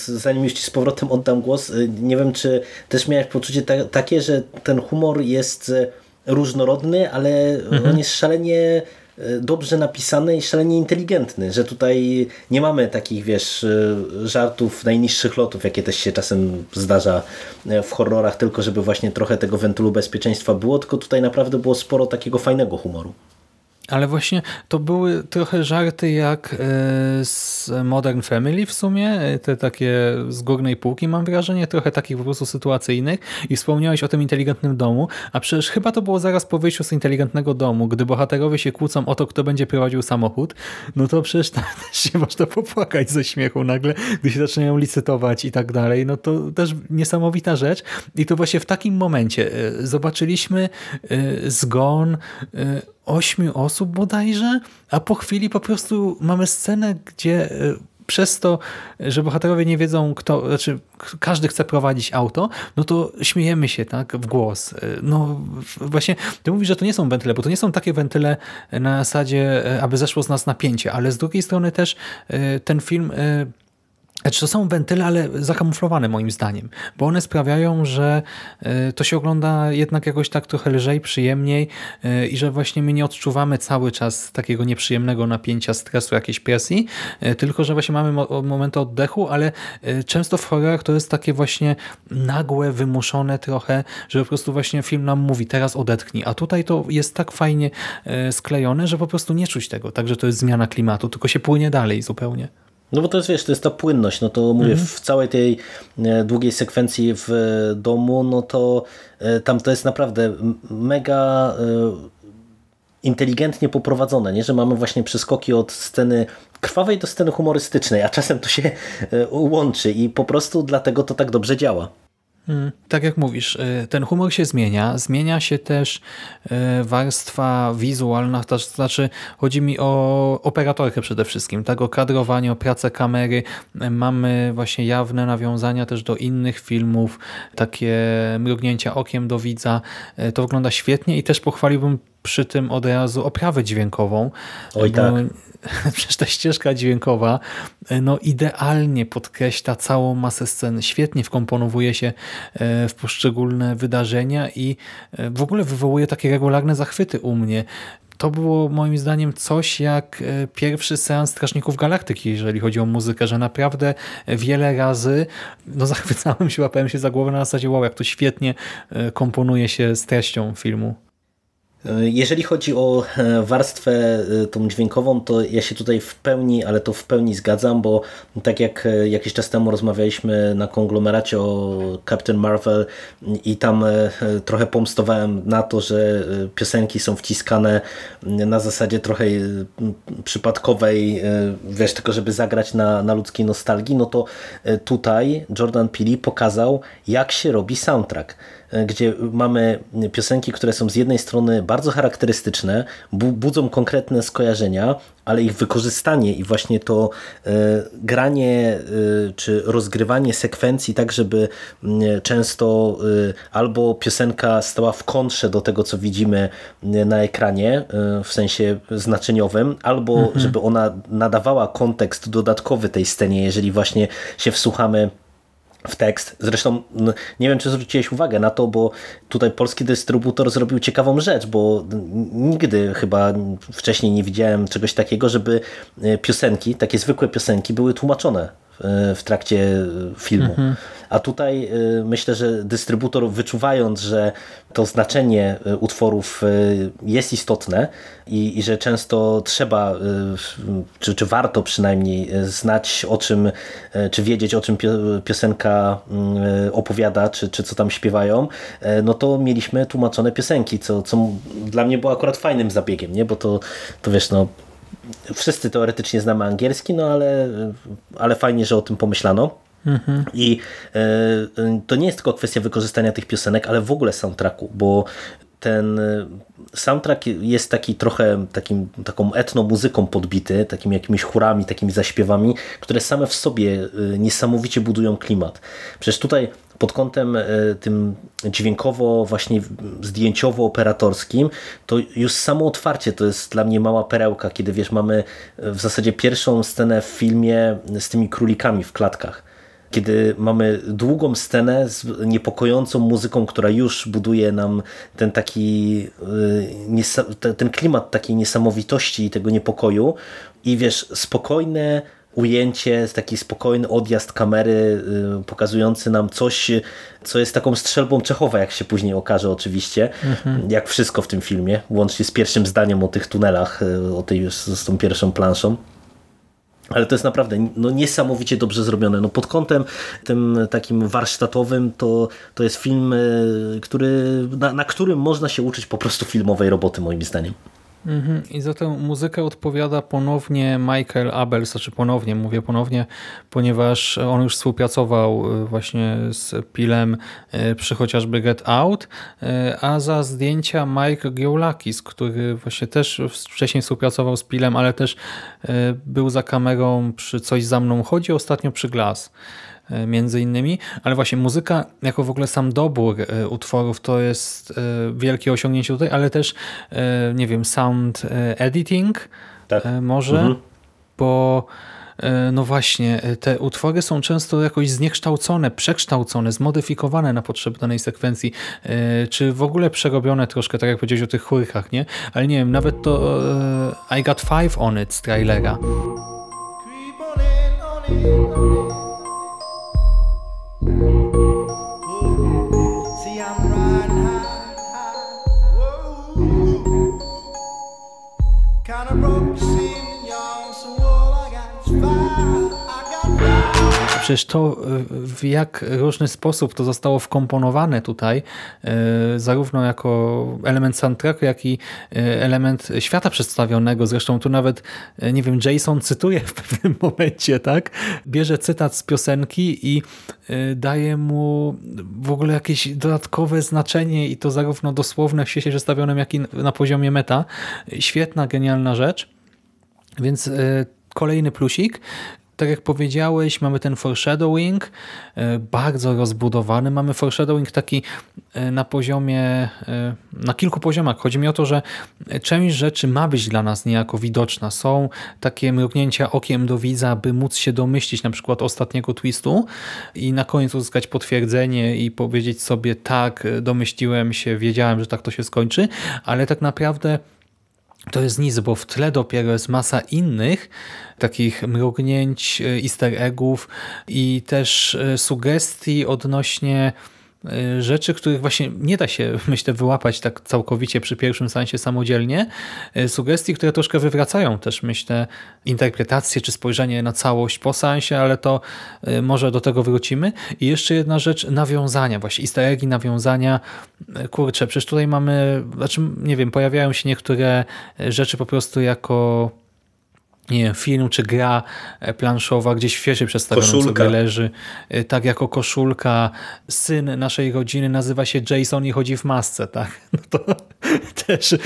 zanim już Ci z powrotem oddam głos, e, nie wiem, czy też miałeś poczucie ta, takie, że ten humor jest e, różnorodny, ale on jest szalenie e, dobrze napisany i szalenie inteligentny, że tutaj nie mamy takich, wiesz, e, żartów najniższych lotów, jakie też się czasem zdarza e, w horrorach, tylko żeby właśnie trochę tego wentylu bezpieczeństwa było, tylko tutaj naprawdę było sporo takiego fajnego humoru. Ale właśnie to były trochę żarty jak e, z Modern Family w sumie, e, te takie z górnej półki mam wrażenie, trochę takich po prostu sytuacyjnych. I wspomniałeś o tym inteligentnym domu, a przecież chyba to było zaraz po wyjściu z inteligentnego domu, gdy bohaterowie się kłócą o to, kto będzie prowadził samochód, no to przecież tam też się można popłakać ze śmiechu nagle, gdy się zaczynają licytować i tak dalej, no to też niesamowita rzecz. I to właśnie w takim momencie e, zobaczyliśmy zgon ośmiu osób bodajże, a po chwili po prostu mamy scenę, gdzie e, przez to, że bohaterowie nie wiedzą, kto, znaczy każdy chce prowadzić auto, no to śmiejemy się tak w głos. E, No właśnie, ty mówisz, że to nie są wentyle, bo to nie są takie wentyle na zasadzie, e, aby zeszło z nas napięcie, ale z drugiej strony też ten film znaczy to są wentyle, ale zakamuflowane moim zdaniem, bo one sprawiają, że y, to się ogląda jednak jakoś tak trochę lżej, przyjemniej y, i że właśnie my nie odczuwamy cały czas takiego nieprzyjemnego napięcia, stresu, jakiejś presji, tylko że właśnie mamy mo- momenty oddechu, ale często w horrorach to jest takie właśnie nagłe, wymuszone trochę, że po prostu właśnie film nam mówi teraz odetchnij, a tutaj to jest tak fajnie sklejone, że po prostu nie czuć tego, także to jest zmiana klimatu, tylko się płynie dalej zupełnie. No bo to jest, wiesz, to jest ta płynność, no to mówię, w całej tej e, długiej sekwencji w e, domu, no to e, tam to jest naprawdę mega inteligentnie poprowadzone, nie? że mamy właśnie przeskoki od sceny krwawej do sceny humorystycznej, a czasem to się łączy i po prostu dlatego to tak dobrze działa. Mm, Tak jak mówisz, y, ten humor się zmienia, zmienia się też y, warstwa wizualna, to znaczy chodzi mi o operatorkę przede wszystkim, tak, o kadrowanie, o pracę kamery. Y, Mamy właśnie jawne nawiązania też do innych filmów, takie mrugnięcia okiem do widza. To wygląda świetnie i też pochwaliłbym przy tym od razu oprawę dźwiękową. Oj, tak. Przecież ta ścieżka dźwiękowa no idealnie podkreśla całą masę scen, świetnie wkomponowuje się e, w poszczególne wydarzenia i e, w ogóle wywołuje takie regularne zachwyty u mnie. To było moim zdaniem coś jak e, pierwszy seans Strażników Galaktyki, jeżeli chodzi o muzykę, że naprawdę wiele razy no, zachwycałem się, łapałem się za głowę na zasadzie wow, jak to świetnie e, komponuje się z treścią filmu. Jeżeli chodzi o e, warstwę e, tą dźwiękową, to ja się tutaj w pełni, ale to w pełni zgadzam, bo tak jak e, jakiś czas temu rozmawialiśmy na konglomeracie o Captain Marvel i tam e, trochę pomstowałem na to, że e, piosenki są wciskane na zasadzie trochę e, przypadkowej, e, wiesz, tylko żeby zagrać na, na ludzkiej nostalgii, no to e, tutaj Jordan Peele pokazał, jak się robi soundtrack. e, gdzie mamy piosenki, które są z jednej strony bardzo charakterystyczne, bu budzą konkretne skojarzenia, ale ich wykorzystanie i właśnie to e, granie e, czy rozgrywanie sekwencji tak, żeby często e, albo piosenka stała w kontrze do tego, co widzimy na ekranie, e, w sensie znaczeniowym, albo żeby ona nadawała kontekst dodatkowy tej scenie, jeżeli właśnie się wsłuchamy w tekst. Zresztą nie wiem, czy zwróciłeś uwagę na to, bo tutaj polski dystrybutor zrobił ciekawą rzecz, bo nigdy chyba wcześniej nie widziałem czegoś takiego, żeby e, piosenki, takie zwykłe piosenki były tłumaczone w trakcie filmu. A tutaj e, myślę, że dystrybutor wyczuwając, że to znaczenie e, utworów e, jest istotne i, i że często trzeba, e, czy, czy warto przynajmniej e, znać o czym, e, czy wiedzieć o czym pio- piosenka mm, e, opowiada, czy, czy co tam śpiewają, e, no to mieliśmy tłumaczone piosenki, co, co dla mnie było akurat fajnym zabiegiem, nie? bo to, to wiesz, no wszyscy teoretycznie znamy angielski, no ale, ale fajnie, że o tym pomyślano. I e, e, to nie jest tylko kwestia wykorzystania tych piosenek, ale w ogóle soundtracku, bo ten e, soundtrack jest taki trochę takim, taką etnomuzyką podbity, takimi jakimiś chórami, takimi zaśpiewami, które same w sobie e, niesamowicie budują klimat. Przecież tutaj pod kątem e, tym dźwiękowo, właśnie zdjęciowo-operatorskim, to już samo otwarcie to jest dla mnie mała perełka, kiedy wiesz, mamy e, w zasadzie pierwszą scenę w filmie z tymi królikami w klatkach. Kiedy mamy długą scenę z niepokojącą muzyką, która już buduje nam ten taki te- ten klimat takiej niesamowitości i tego niepokoju. I wiesz, spokojne ujęcie, taki spokojny odjazd kamery y, pokazujący nam coś, co jest taką strzelbą Czechowa, jak się później okaże oczywiście, jak wszystko w tym filmie, łącznie z pierwszym zdaniem o tych tunelach, y, o tej, z, z tą pierwszą planszą. Ale to jest naprawdę no, niesamowicie dobrze zrobione. No, pod kątem tym takim warsztatowym to, to jest film, y, który, na, na którym można się uczyć po prostu filmowej roboty moim zdaniem. Mhm. I za tę muzykę odpowiada ponownie Michael Abel, znaczy ponownie, mówię ponownie, ponieważ on już współpracował y, właśnie z Pilem y, przy chociażby Get Out, y, a za zdjęcia Mike Gieulakis, który właśnie też wcześniej współpracował z Pilem, ale też był za kamerą przy Coś za mną chodzi, ostatnio przy Glass między innymi, ale właśnie muzyka jako w ogóle sam dobór e, utworów to jest e, wielkie osiągnięcie tutaj, ale też e, nie wiem, sound e, editing Tak. e, może, Mhm. bo e, no właśnie, e, te utwory są często jakoś zniekształcone, przekształcone, zmodyfikowane na potrzeby danej sekwencji, e, czy w ogóle przerobione troszkę, tak jak powiedziałeś o tych chórkach, nie? Ale nie wiem, nawet to e, I Got Five On It z trailera. Przecież to, w jak różny sposób to zostało wkomponowane tutaj, y, zarówno jako element soundtracku, jak i y, element świata przedstawionego. Zresztą tu nawet, y, nie wiem, Jason cytuje w pewnym momencie, tak? Bierze cytat z piosenki i daje mu w ogóle jakieś dodatkowe znaczenie i to zarówno dosłowne w świecie przedstawionym, jak i na poziomie meta. Świetna, genialna rzecz. Więc e, kolejny plusik. Tak jak powiedziałeś, mamy ten foreshadowing e, bardzo rozbudowany. Mamy foreshadowing taki e, na poziomie, e, na kilku poziomach. Chodzi mi o to, że część rzeczy ma być dla nas niejako widoczna. Są takie mrugnięcia okiem do widza, by móc się domyślić na przykład ostatniego twistu i na końcu uzyskać potwierdzenie i powiedzieć sobie tak, domyśliłem się, wiedziałem, że tak to się skończy, ale tak naprawdę to jest nic, bo w tle dopiero jest masa innych takich mrugnięć, e, easter eggów i też e, sugestii odnośnie rzeczy, których właśnie nie da się, myślę, wyłapać tak całkowicie przy pierwszym sensie samodzielnie. E, Sugestii, które troszkę wywracają też, myślę, interpretację czy spojrzenie na całość po sensie, ale to e, może do tego wrócimy. I jeszcze jedna rzecz, nawiązania, właśnie easter nawiązania. Kurczę, przecież tutaj mamy, znaczy nie wiem, pojawiają się niektóre rzeczy po prostu jako nie wiem, film czy gra e, planszowa gdzieś w świecie przedstawionym Koszulka. sobie leży. E, Tak jako koszulka. Syn naszej rodziny nazywa się Jason i chodzi w masce, tak? No to też e,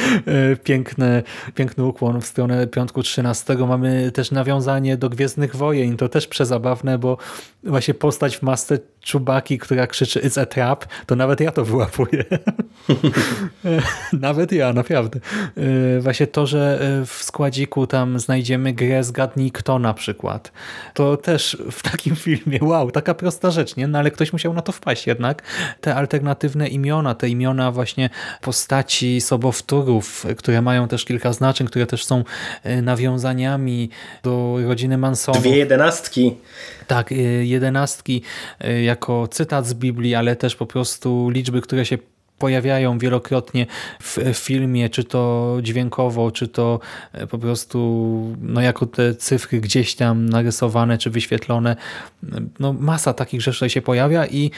piękny, piękny ukłon w stronę piątku 13. Mamy też nawiązanie do Gwiezdnych Wojen. To też przezabawne, bo właśnie postać w masce Czubaki, która krzyczy It's a trap, to nawet ja to wyłapuję. Nawet ja, naprawdę. Yy, Właśnie to, że yy, w składziku tam znajdziemy grę Zgadnij kto na przykład. To też w takim filmie, wow, taka prosta rzecz, nie? No ale ktoś musiał na to wpaść jednak. Te alternatywne imiona, te imiona właśnie postaci sobowtórów, które mają też kilka znaczeń, które też są yy, nawiązaniami do rodziny Mansonów. Dwie jedenastki. Tak, jedenastki y, jako cytat z Biblii, ale też po prostu liczby, które się pojawiają wielokrotnie w w filmie, czy to dźwiękowo, czy to e, po prostu no jako te cyfry gdzieś tam narysowane, czy wyświetlone. No masa takich rzeczy się pojawia i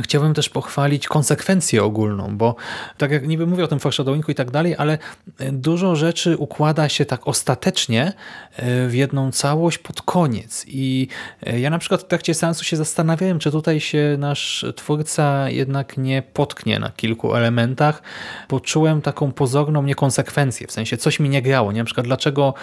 Chciałbym też pochwalić konsekwencję ogólną, bo tak jak niby mówię o tym foreshadowingu i tak dalej, ale dużo rzeczy układa się tak ostatecznie e, w jedną całość pod koniec. I e, ja na przykład w trakcie seansu się zastanawiałem, czy tutaj się nasz twórca jednak nie potknie na kilku elementach. Poczułem taką pozorną niekonsekwencję, w sensie coś mi nie grało. Nie? Na przykład dlaczego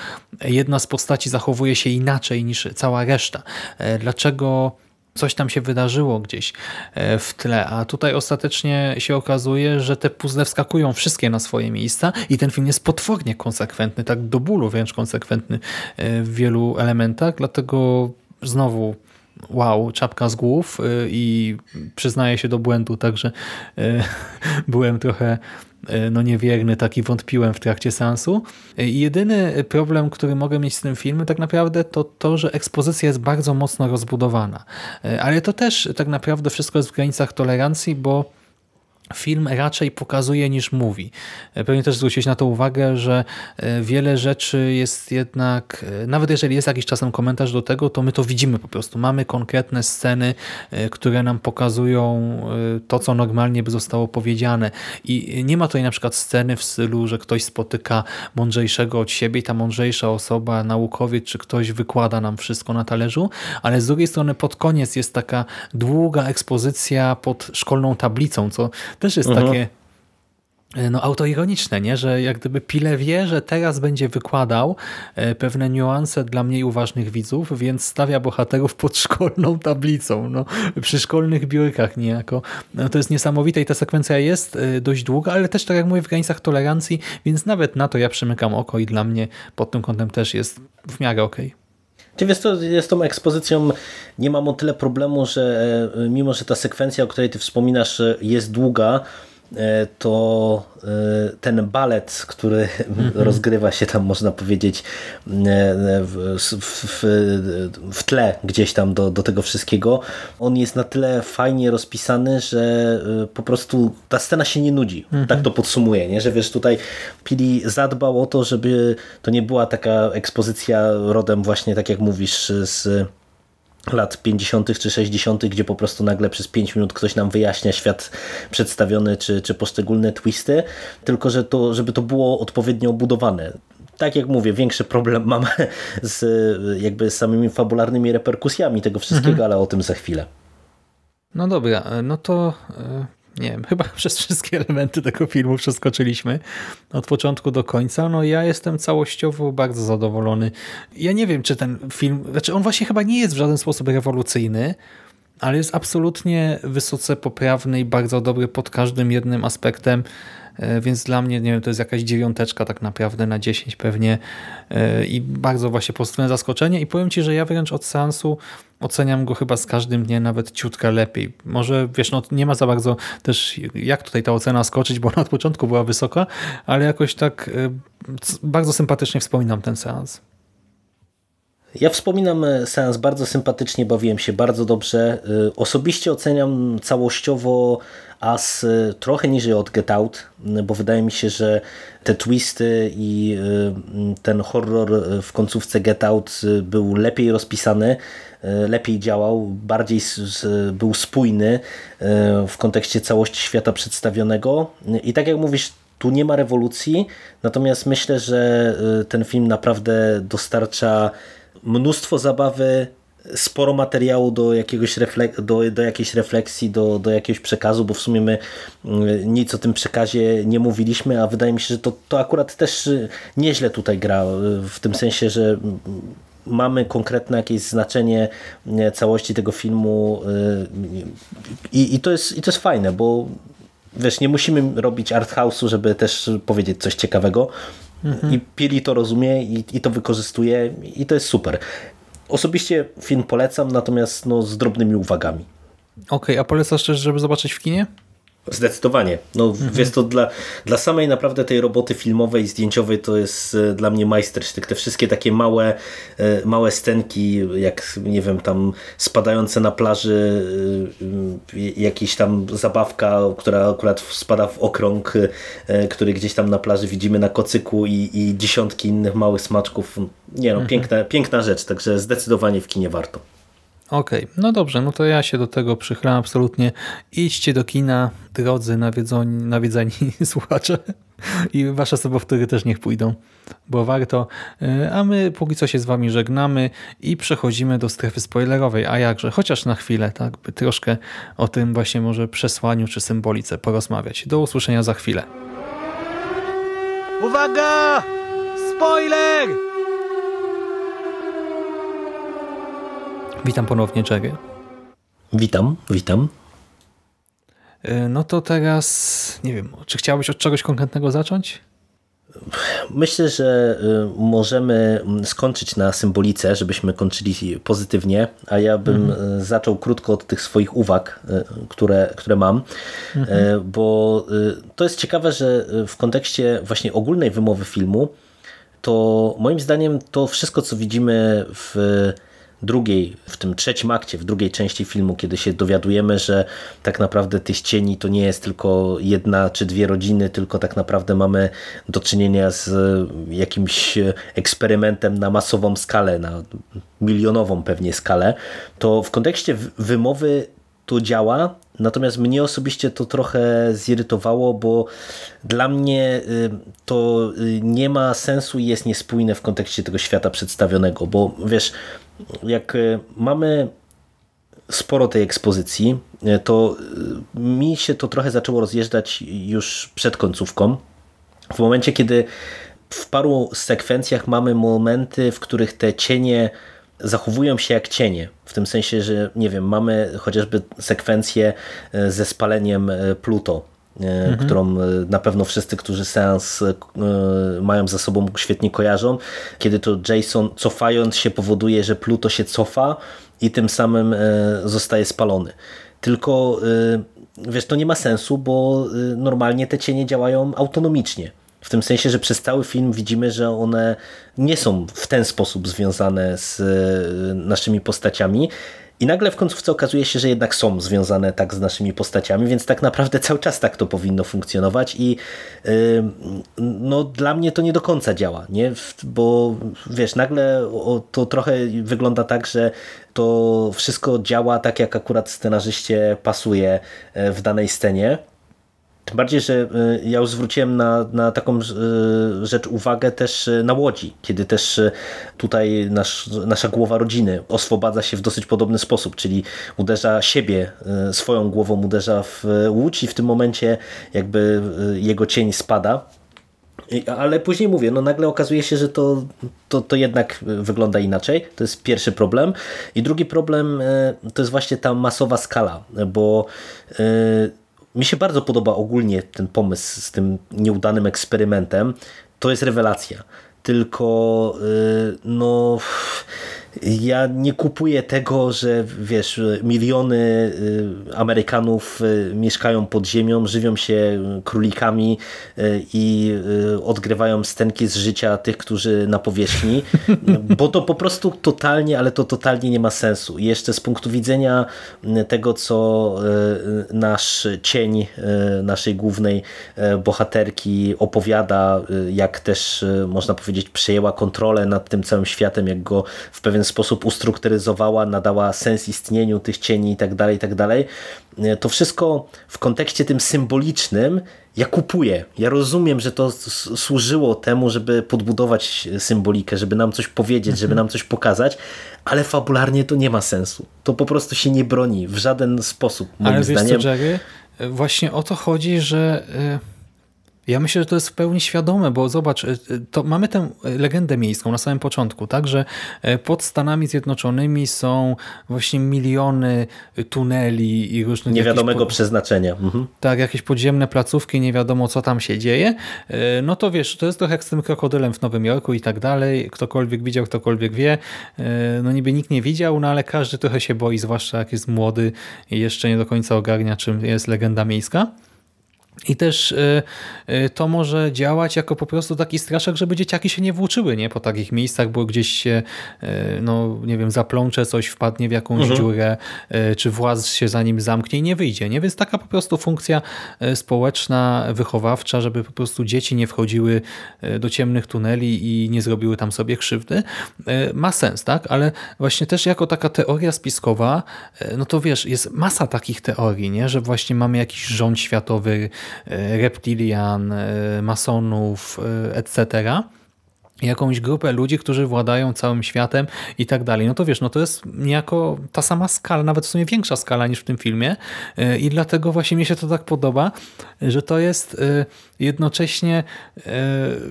jedna z postaci zachowuje się inaczej niż cała reszta. E, Dlaczego coś tam się wydarzyło gdzieś e, w tle, a tutaj ostatecznie się okazuje, że te puzzle wskakują wszystkie na swoje miejsca i ten film jest potwornie konsekwentny, tak do bólu wręcz konsekwentny e, w wielu elementach, dlatego znowu wow, czapka z głów e, i przyznaję się do błędu, także byłem trochę no niewierny, taki wątpiłem w trakcie seansu. E, jedyny problem, który mogę mieć z tym filmem tak naprawdę to to, że ekspozycja jest bardzo mocno rozbudowana. E, Ale to też tak naprawdę wszystko jest w granicach tolerancji, bo film raczej pokazuje niż mówi. E, Pewnie też zwrócić na to uwagę, że e, wiele rzeczy jest jednak, e, nawet jeżeli jest jakiś czasem komentarz do tego, to my to widzimy po prostu. Mamy konkretne sceny, które nam pokazują to, co normalnie by zostało powiedziane. I nie ma tutaj na przykład sceny w stylu, że ktoś spotyka mądrzejszego od siebie i ta mądrzejsza osoba, naukowiec czy ktoś wykłada nam wszystko na talerzu, ale z drugiej strony pod koniec jest taka długa ekspozycja pod szkolną tablicą, co też jest takie e, no, autoironiczne, nie? że jak gdyby Pile wie, że teraz będzie wykładał e, pewne niuanse dla mniej uważnych widzów, więc stawia bohaterów pod szkolną tablicą, no, przy szkolnych biurkach niejako. No, to jest niesamowite i ta sekwencja jest e, dość długa, ale też tak jak mówię w granicach tolerancji, więc nawet na to ja przymykam oko i dla mnie pod tym kątem też jest w miarę okej. Czy to z tą ekspozycją nie mam o tyle problemu, że e, mimo, że ta sekwencja, o której ty wspominasz e, jest długa, to e, ten balet, który rozgrywa się tam, można powiedzieć, e, w, w, w, tle gdzieś tam do, do tego wszystkiego, on jest na tyle fajnie rozpisany, że e, po prostu ta scena się nie nudzi. Tak to podsumuję, nie? że wiesz, tutaj Pili zadbał o to, żeby to nie była taka ekspozycja rodem właśnie, tak jak mówisz, z lat 50. czy 60., gdzie po prostu nagle przez 5 minut ktoś nam wyjaśnia świat przedstawiony, czy, czy poszczególne twisty, tylko że to, żeby to było odpowiednio obudowane. Tak jak mówię, większy problem mam z jakby samymi fabularnymi reperkusjami tego wszystkiego, ale o tym za chwilę. No dobra, no to e, nie wiem, chyba przez wszystkie elementy tego filmu przeskoczyliśmy od początku do końca. No ja jestem całościowo bardzo zadowolony. Ja nie wiem, czy ten film, znaczy on właśnie chyba nie jest w żaden sposób rewolucyjny, ale jest absolutnie wysoce poprawny i bardzo dobry pod każdym jednym aspektem. E, Więc dla mnie, nie wiem, to jest jakaś dziewiąteczka tak naprawdę na 10 pewnie E, i bardzo właśnie pozytywne zaskoczenie i powiem Ci, że ja wręcz od seansu oceniam go chyba z każdym dniem nawet ciutkę lepiej. Może wiesz, no nie ma za bardzo też jak tutaj ta ocena skoczyć, bo od początku była wysoka, ale jakoś tak e, bardzo sympatycznie wspominam ten seans. Ja wspominam seans bardzo sympatycznie, bawiłem się bardzo dobrze. Osobiście oceniam całościowo As e, trochę niżej od Get Out, m, bo wydaje mi się, że te twisty i m, ten horror w końcówce Get Out był lepiej rozpisany, lepiej działał, bardziej był spójny w kontekście całości świata przedstawionego. I tak jak mówisz, tu nie ma rewolucji, natomiast myślę, że y, ten film naprawdę dostarcza mnóstwo zabawy, sporo materiału do, jakiegoś reflek- do, do jakiejś refleksji, do, do jakiegoś przekazu, bo w sumie my y, nic o tym przekazie nie mówiliśmy, a wydaje mi się, że to, to akurat też y, nieźle tutaj gra, y, w tym sensie, że mm, mamy konkretne jakieś znaczenie nie, całości tego filmu y, i, i, to jest, i to jest fajne, bo wiesz, nie musimy robić art house'u, żeby też powiedzieć coś ciekawego i Pili to rozumie i, i to wykorzystuje i to jest super. Osobiście film polecam, natomiast no, z drobnymi uwagami. Okej, a polecasz też, żeby zobaczyć w kinie? Zdecydowanie. No, wiesz, to dla, dla samej naprawdę tej roboty filmowej, zdjęciowej to jest e, dla mnie majstersztyk. Te wszystkie takie małe, e, małe scenki, jak nie wiem, tam spadające na plaży e, jakiś tam zabawka, która akurat spada w okrąg, który gdzieś tam na plaży widzimy na kocyku i, i dziesiątki innych małych smaczków. Nie no, piękna, piękna rzecz, także zdecydowanie w kinie warto. Okej, no dobrze, no to ja się do tego przychylam absolutnie. Idźcie do kina, drodzy nawiedzoni, nawiedzeni słuchacze i wasze sobowtóry też niech pójdą, bo warto. Yy, A my póki co się z wami żegnamy i przechodzimy do strefy spoilerowej, a jakże, chociaż na chwilę, tak, by troszkę o tym właśnie może przesłaniu czy symbolice porozmawiać. Do usłyszenia za chwilę. Uwaga! Spoiler! Witam ponownie, Jerry. Witam, witam. Yy, No to teraz, nie wiem, czy chciałbyś od czegoś konkretnego zacząć? Myślę, że y, możemy mm, skończyć na symbolice, żebyśmy kończyli pozytywnie, a ja bym y, zaczął krótko od tych swoich uwag, y, które, które mam, Y, bo y, to jest ciekawe, że y, w kontekście właśnie ogólnej wymowy filmu, to moim zdaniem to wszystko, co widzimy w drugiej, w tym trzecim akcie, w drugiej części filmu, kiedy się dowiadujemy, że tak naprawdę tych cieni to nie jest tylko jedna czy dwie rodziny, tylko tak naprawdę mamy do czynienia z jakimś eksperymentem na masową skalę, na milionową pewnie skalę, to w kontekście wymowy to działa, natomiast mnie osobiście to trochę zirytowało, bo dla mnie y, to y, nie ma sensu i jest niespójne w kontekście tego świata przedstawionego, bo wiesz, jak y, mamy sporo tej ekspozycji, y, to y, mi się to trochę zaczęło rozjeżdżać już przed końcówką. W momencie, kiedy w paru sekwencjach mamy momenty, w których te cienie zachowują się jak cienie. W tym sensie, że nie wiem, mamy chociażby sekwencję e, ze spaleniem e, Pluto, e, którą e, na pewno wszyscy, którzy seans e, mają za sobą świetnie kojarzą, kiedy to Jason cofając się powoduje, że Pluto się cofa i tym samym zostaje spalony. Tylko wiesz, to nie ma sensu, bo normalnie te cienie działają autonomicznie. W tym sensie, że przez cały film widzimy, że one nie są w ten sposób związane z naszymi postaciami. I nagle w końcówce okazuje się, że jednak są związane tak z naszymi postaciami, więc tak naprawdę cały czas tak to powinno funkcjonować i y, no, dla mnie to nie do końca działa, nie? Bo wiesz, nagle to trochę wygląda tak, że to wszystko działa tak, jak akurat scenarzyście pasuje e, w danej scenie. Bardziej, że y, ja już zwróciłem na, na taką y, rzecz uwagę też y, na Łodzi, kiedy też tutaj nasz, nasza głowa rodziny oswobadza się w dosyć podobny sposób, czyli uderza siebie, swoją głową uderza w łódź i w tym momencie jakby jego cień spada. Ale później mówię, no nagle okazuje się, że to, to, to jednak wygląda inaczej. To jest pierwszy problem. I drugi problem e, to jest właśnie ta masowa skala, bo e, mi się bardzo podoba ogólnie ten pomysł z tym nieudanym eksperymentem. To jest rewelacja. Tylko e, no ja nie kupuję tego, że wiesz, miliony y, Amerykanów y, mieszkają pod ziemią, żywią się królikami y, i odgrywają scenki z życia tych, którzy na powierzchni, bo to po prostu totalnie, ale to totalnie nie ma sensu. I jeszcze z punktu widzenia tego, co nasz cień naszej głównej bohaterki opowiada, jak też można powiedzieć przejęła kontrolę nad tym całym światem, jak go w pewien pewien sposób ustrukturyzowała, nadała sens istnieniu tych cieni i tak dalej, i tak dalej. E, To wszystko w kontekście tym symbolicznym ja kupuję. Ja rozumiem, że to służyło temu, żeby podbudować symbolikę, żeby nam coś powiedzieć, żeby nam coś pokazać, ale fabularnie to nie ma sensu. To po prostu się nie broni w żaden sposób, moim Ale wiesz zdaniem. co, Jerry? Właśnie o to chodzi, że y, ja myślę, że to jest w pełni świadome, bo zobacz, y, y, to mamy tę legendę miejską na samym początku, tak, że y, pod Stanami Zjednoczonymi są właśnie miliony tuneli i różnych Niewiadomego przeznaczenia. Mhm. tak, jakieś podziemne placówki, nie wiadomo co tam się dzieje, E, no to wiesz, to jest trochę jak z tym krokodylem w Nowym Jorku i tak dalej. Ktokolwiek widział, ktokolwiek wie. E, No niby nikt nie widział, no ale każdy trochę się boi, zwłaszcza jak jest młody i jeszcze nie do końca ogarnia, czym jest legenda miejska. I też y, y, to może działać jako po prostu taki straszak, żeby dzieciaki się nie włóczyły nie? po takich miejscach, bo gdzieś się, y, no nie wiem, zaplącze coś, wpadnie w jakąś dziurę, y, czy właz się za nim zamknie i nie wyjdzie. Nie? Więc taka po prostu funkcja społeczna, wychowawcza, żeby po prostu dzieci nie wchodziły do ciemnych tuneli i nie zrobiły tam sobie krzywdy, ma sens, tak? Ale właśnie też jako taka teoria spiskowa, no to wiesz, jest masa takich teorii, nie? że właśnie mamy jakiś rząd światowy, reptilian, e, masonów, e, etc. Jakąś grupę ludzi, którzy władają całym światem i tak dalej. No to wiesz, no to jest niejako ta sama skala, nawet w sumie większa skala niż w tym filmie e, i dlatego właśnie mi się to tak podoba, że to jest e, jednocześnie, e,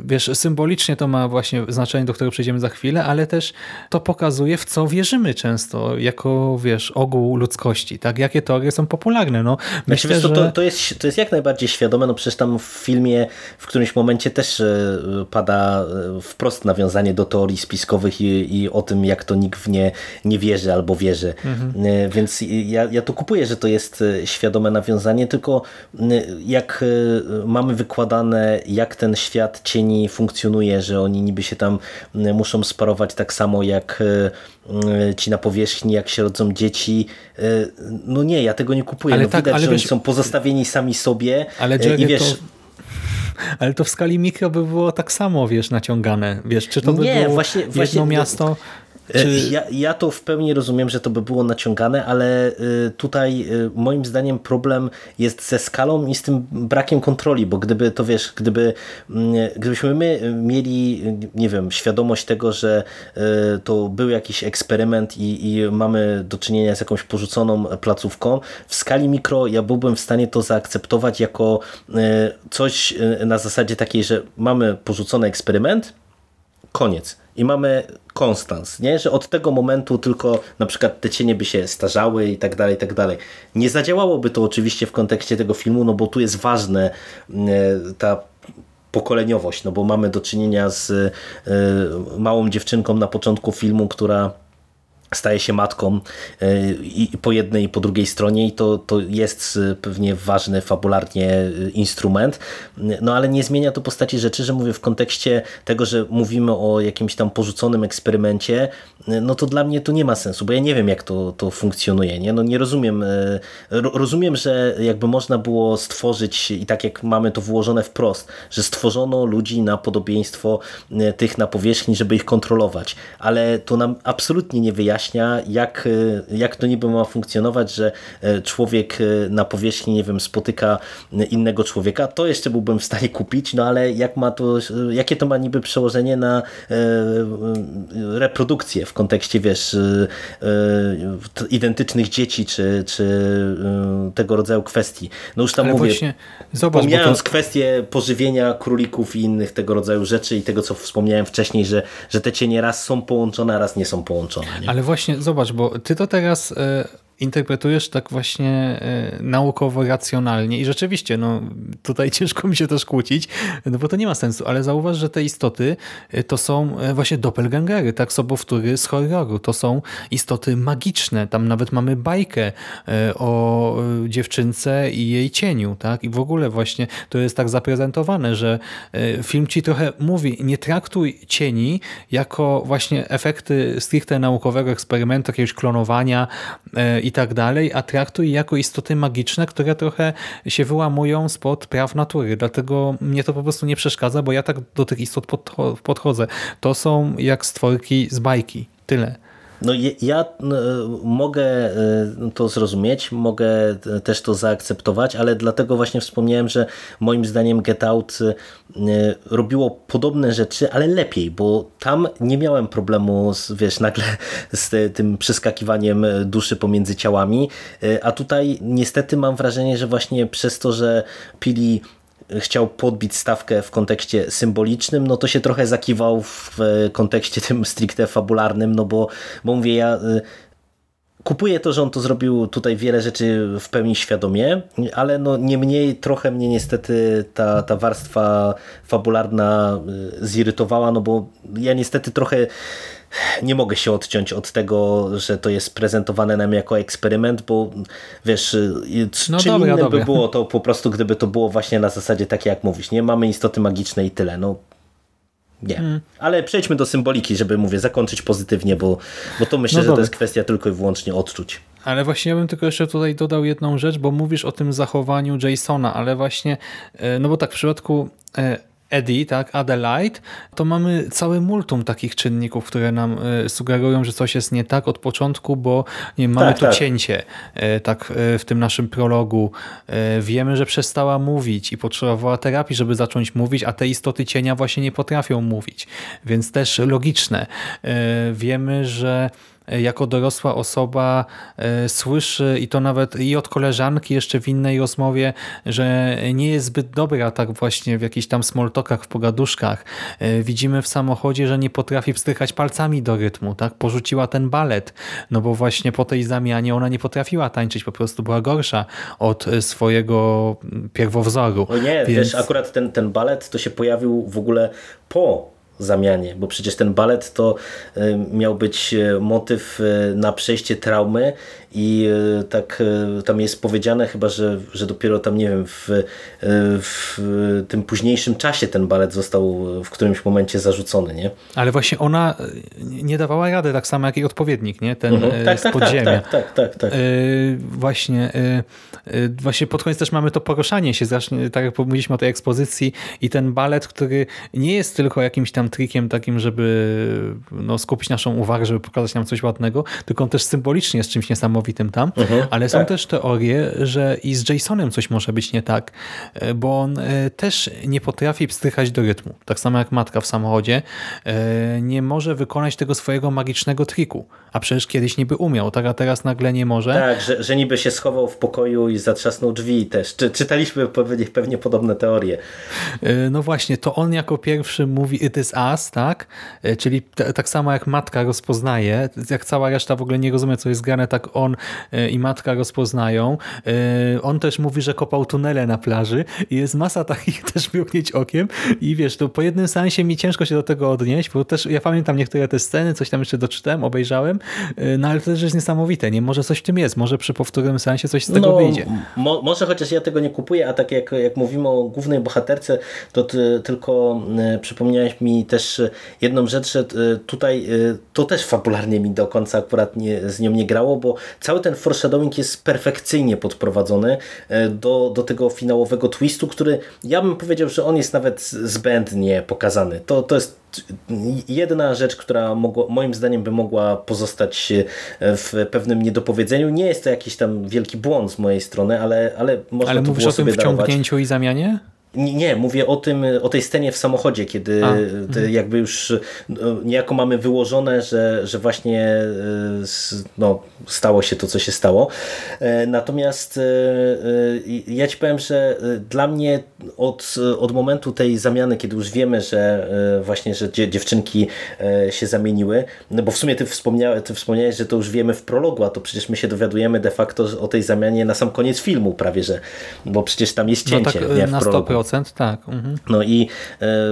wiesz, symbolicznie to ma właśnie znaczenie, do którego przejdziemy za chwilę, ale też to pokazuje, w co wierzymy często, jako, wiesz, ogół ludzkości, tak? Jakie teorie są popularne, no. Znaczy, Myślę, wiesz, że... to, to, jest, to jest jak najbardziej świadome, no przecież tam w filmie w którymś momencie też e, pada e, wprost nawiązanie do teorii spiskowych i, i o tym, jak to nikt w nie nie wierzy albo wierzy. E, Więc ja, ja to kupuję, że to jest e, świadome nawiązanie, tylko jak e, mamy wykładane, jak ten świat cieni funkcjonuje, że oni niby się tam muszą sparować tak samo jak ci na powierzchni, jak się rodzą dzieci. No nie, ja tego nie kupuję. Ale no tak, widać, ale że oni wiesz- są pozostawieni sami sobie Ale Jerry, i wiesz, to, ale to w skali mikro by było tak samo, wiesz, naciągane. Wiesz, czy to by Nie, było właśnie- jedno właśnie- miasto, czy... Ja, ja to w pełni rozumiem, że to by było naciągane, ale y, tutaj y, moim zdaniem problem jest ze skalą i z tym brakiem kontroli, bo gdyby to wiesz, gdyby, mm, gdybyśmy my mieli, nie wiem, świadomość tego, że to był jakiś eksperyment i, i mamy do czynienia z jakąś porzuconą placówką, w skali mikro ja byłbym w stanie to zaakceptować jako coś na zasadzie takiej, że mamy porzucony eksperyment, koniec. I mamy konstans, nie? że od tego momentu tylko na przykład te cienie by się starzały i tak dalej, i tak dalej. Nie zadziałałoby to oczywiście w kontekście tego filmu, no bo tu jest ważne mm, ta pokoleniowość, no bo mamy do czynienia z y, małą dziewczynką na początku filmu, która staje się matką y, i po jednej i po drugiej stronie i to, to jest y, pewnie ważny fabularnie y, instrument, no ale nie zmienia to postaci rzeczy, że mówię w kontekście tego, że mówimy o jakimś tam porzuconym eksperymencie, no to dla mnie to nie ma sensu, bo ja nie wiem jak to, to funkcjonuje, nie? No nie rozumiem, ro- rozumiem, że jakby można było stworzyć i tak jak mamy to włożone wprost, że stworzono ludzi na podobieństwo tych na powierzchni, żeby ich kontrolować, ale to nam absolutnie nie wyjaśnia, jak, y, jak to niby ma funkcjonować, że y, człowiek y, na powierzchni, nie wiem, spotyka innego człowieka, to jeszcze byłbym w stanie kupić, no ale jak ma to, y, jakie to ma niby przełożenie na reprodukcję w kontekście, wiesz, identycznych dzieci, czy, czy tego rodzaju kwestii. No już tam Ale mówię, właśnie, zobacz, Pomijając to, kwestię pożywienia królików i innych tego rodzaju rzeczy i tego, co wspomniałem wcześniej, że, że te cienie raz są połączone, a raz nie są połączone. Nie? ale właśnie, zobacz, bo ty to teraz e, interpretujesz tak właśnie e, naukowo-racjonalnie i rzeczywiście, no tutaj ciężko mi się też kłócić, no bo to nie ma sensu, ale zauważ, że te istoty e, to są e, właśnie doppelgangery, tak, sobowtóry z horroru, to są istoty magiczne, tam nawet mamy bajkę o dziewczynce i jej cieniu, tak, i w ogóle właśnie to jest tak zaprezentowane, że film ci trochę mówi, nie traktuj cieni jako właśnie efekty stricte naukowego eksperymentu, jakiegoś klonowania i tak dalej, a traktuj jako istoty magiczne, które trochę się wyłamują spod praw natury. Dlatego mnie to po prostu nie przeszkadza, bo ja tak do tych istot podcho- podchodzę. To są jak stworki z bajki. Tyle. No ja no, mogę e, to zrozumieć, mogę e, też to zaakceptować, ale dlatego właśnie wspomniałem, że moim zdaniem Get Out e, robiło podobne rzeczy, ale lepiej, bo tam nie miałem problemu z, wiesz, nagle z tym przeskakiwaniem duszy pomiędzy ciałami, a tutaj niestety mam wrażenie, że właśnie przez to, że pili chciał podbić stawkę w kontekście symbolicznym, no to się trochę zakiwał w kontekście tym stricte fabularnym, no bo, bo mówię, ja y, kupuję to, że on to zrobił tutaj wiele rzeczy w pełni świadomie, ale no niemniej trochę mnie niestety ta, ta warstwa fabularna y, zirytowała, no bo ja niestety trochę nie mogę się odciąć od tego, że to jest prezentowane nam jako eksperyment, bo wiesz, y, c- No czym dobra, innym dobra. by było to po prostu, gdyby to było właśnie na zasadzie takie jak mówisz, nie mamy istoty magicznej i tyle, no nie. Hmm. Ale przejdźmy do symboliki, żeby, mówię, zakończyć pozytywnie, bo, bo to myślę, No że to jest kwestia tylko i wyłącznie odczuć. Ale właśnie ja bym tylko jeszcze tutaj dodał jedną rzecz, bo mówisz o tym zachowaniu Jasona, ale właśnie, e, no bo tak w przypadku e, Eddie, tak, Adelaide, to mamy całe multum takich czynników, które nam e, sugerują, że coś jest nie tak od początku, bo nie mamy Tak, tu tak. cięcie, e, tak e, w tym naszym prologu. Wiemy, że przestała mówić i potrzebowała terapii, żeby zacząć mówić, a te istoty cienia właśnie nie potrafią mówić, więc też logiczne. Wiemy, że jako dorosła osoba e, słyszy i to nawet i od koleżanki jeszcze w innej rozmowie, że nie jest zbyt dobra tak właśnie w jakichś tam smoltokach, w pogaduszkach. E, Widzimy w samochodzie, że nie potrafi wstykać palcami do rytmu, tak? Porzuciła ten balet, no bo właśnie po tej zamianie ona nie potrafiła tańczyć, po prostu była gorsza od e, swojego mm, pierwowzoru. O nie, Więc- wiesz, akurat ten, ten balet to się pojawił w ogóle po zamianie, bo przecież ten balet to y, miał być y, motyw y, na przejście traumy i y, tak y, tam jest powiedziane chyba, że, że dopiero tam, nie wiem, w, y, w tym późniejszym czasie ten balet został w którymś momencie zarzucony, nie? Ale właśnie ona e, nie dawała rady, tak samo jak jej odpowiednik, nie? Ten Mhm. e, Tak, z tak, tak, podziemia. tak, tak, tak, tak. E, właśnie, e, e, właśnie pod koniec też mamy to poruszanie się, zacznie, tak jak mówiliśmy o tej ekspozycji i ten balet, który nie jest tylko jakimś tam trikiem takim, żeby no, skupić naszą uwagę, żeby pokazać nam coś ładnego, tylko on też symbolicznie jest czymś niesamowitym tam, ale są tak. też teorie, że i z Jasonem coś może być nie tak, e, bo on e, też nie potrafi wstrychać do rytmu, tak samo jak matka w samochodzie, e, nie może wykonać tego swojego magicznego triku, a przecież kiedyś niby umiał, tak, a teraz nagle nie może. Tak, że, że niby się schował w pokoju i zatrzasnął drzwi też. Czy, czytaliśmy pewnie, pewnie podobne teorie. E, No właśnie, to on jako pierwszy mówi it is us, tak? E, Czyli tak samo jak matka rozpoznaje, jak cała reszta w ogóle nie rozumie, co jest grane, tak on e, i matka rozpoznają. On też mówi, że kopał tunele na plaży i jest masa takich też mrugnięć okiem i wiesz, to po jednym sensie mi ciężko się do tego odnieść, bo też ja pamiętam niektóre te sceny, coś tam jeszcze doczytałem, obejrzałem, no ale to też jest niesamowite, nie? Może coś w tym jest, może przy powtórnym sensie coś z tego wyjdzie. Mo, może chociaż ja tego nie kupuję, a tak jak, jak mówimy o głównej bohaterce, to ty, tylko e, przypomniałeś mi też jedną rzecz, że e, tutaj e, to też fabularnie mi do końca akurat nie, z nią nie grało, bo cały ten foreshadowing jest perfekcyjnie podprowadzony e, do, do tego finałowego twistu, który ja bym powiedział, że on jest nawet zbędnie pokazany. To, to jest jedna rzecz, która mogła, moim zdaniem by mogła pozostać e, w pewnym niedopowiedzeniu. Nie jest to jakiś tam wielki błąd z mojej strony, ale, ale można Ale to mówisz było o tym sobie darować. wciągnięciu i zamianie? Nie, nie, mówię o tym, o tej scenie w samochodzie, kiedy A, te jakby już no, niejako mamy wyłożone, że, że właśnie e, no, stało się to, co się stało. E, Natomiast e, e, ja ci powiem, że e, dla mnie od, od momentu tej zamiany, kiedy już wiemy, że e, właśnie, że dzie- dziewczynki e, się zamieniły, no bo w sumie ty wspomniałeś, ty wspomniałeś, że to już wiemy w prologu, a to przecież my się dowiadujemy de facto o tej zamianie na sam koniec filmu prawie, że, bo przecież tam jest No cięcie tak nie, e, w prologu. 100%, tak. Mhm. No i e,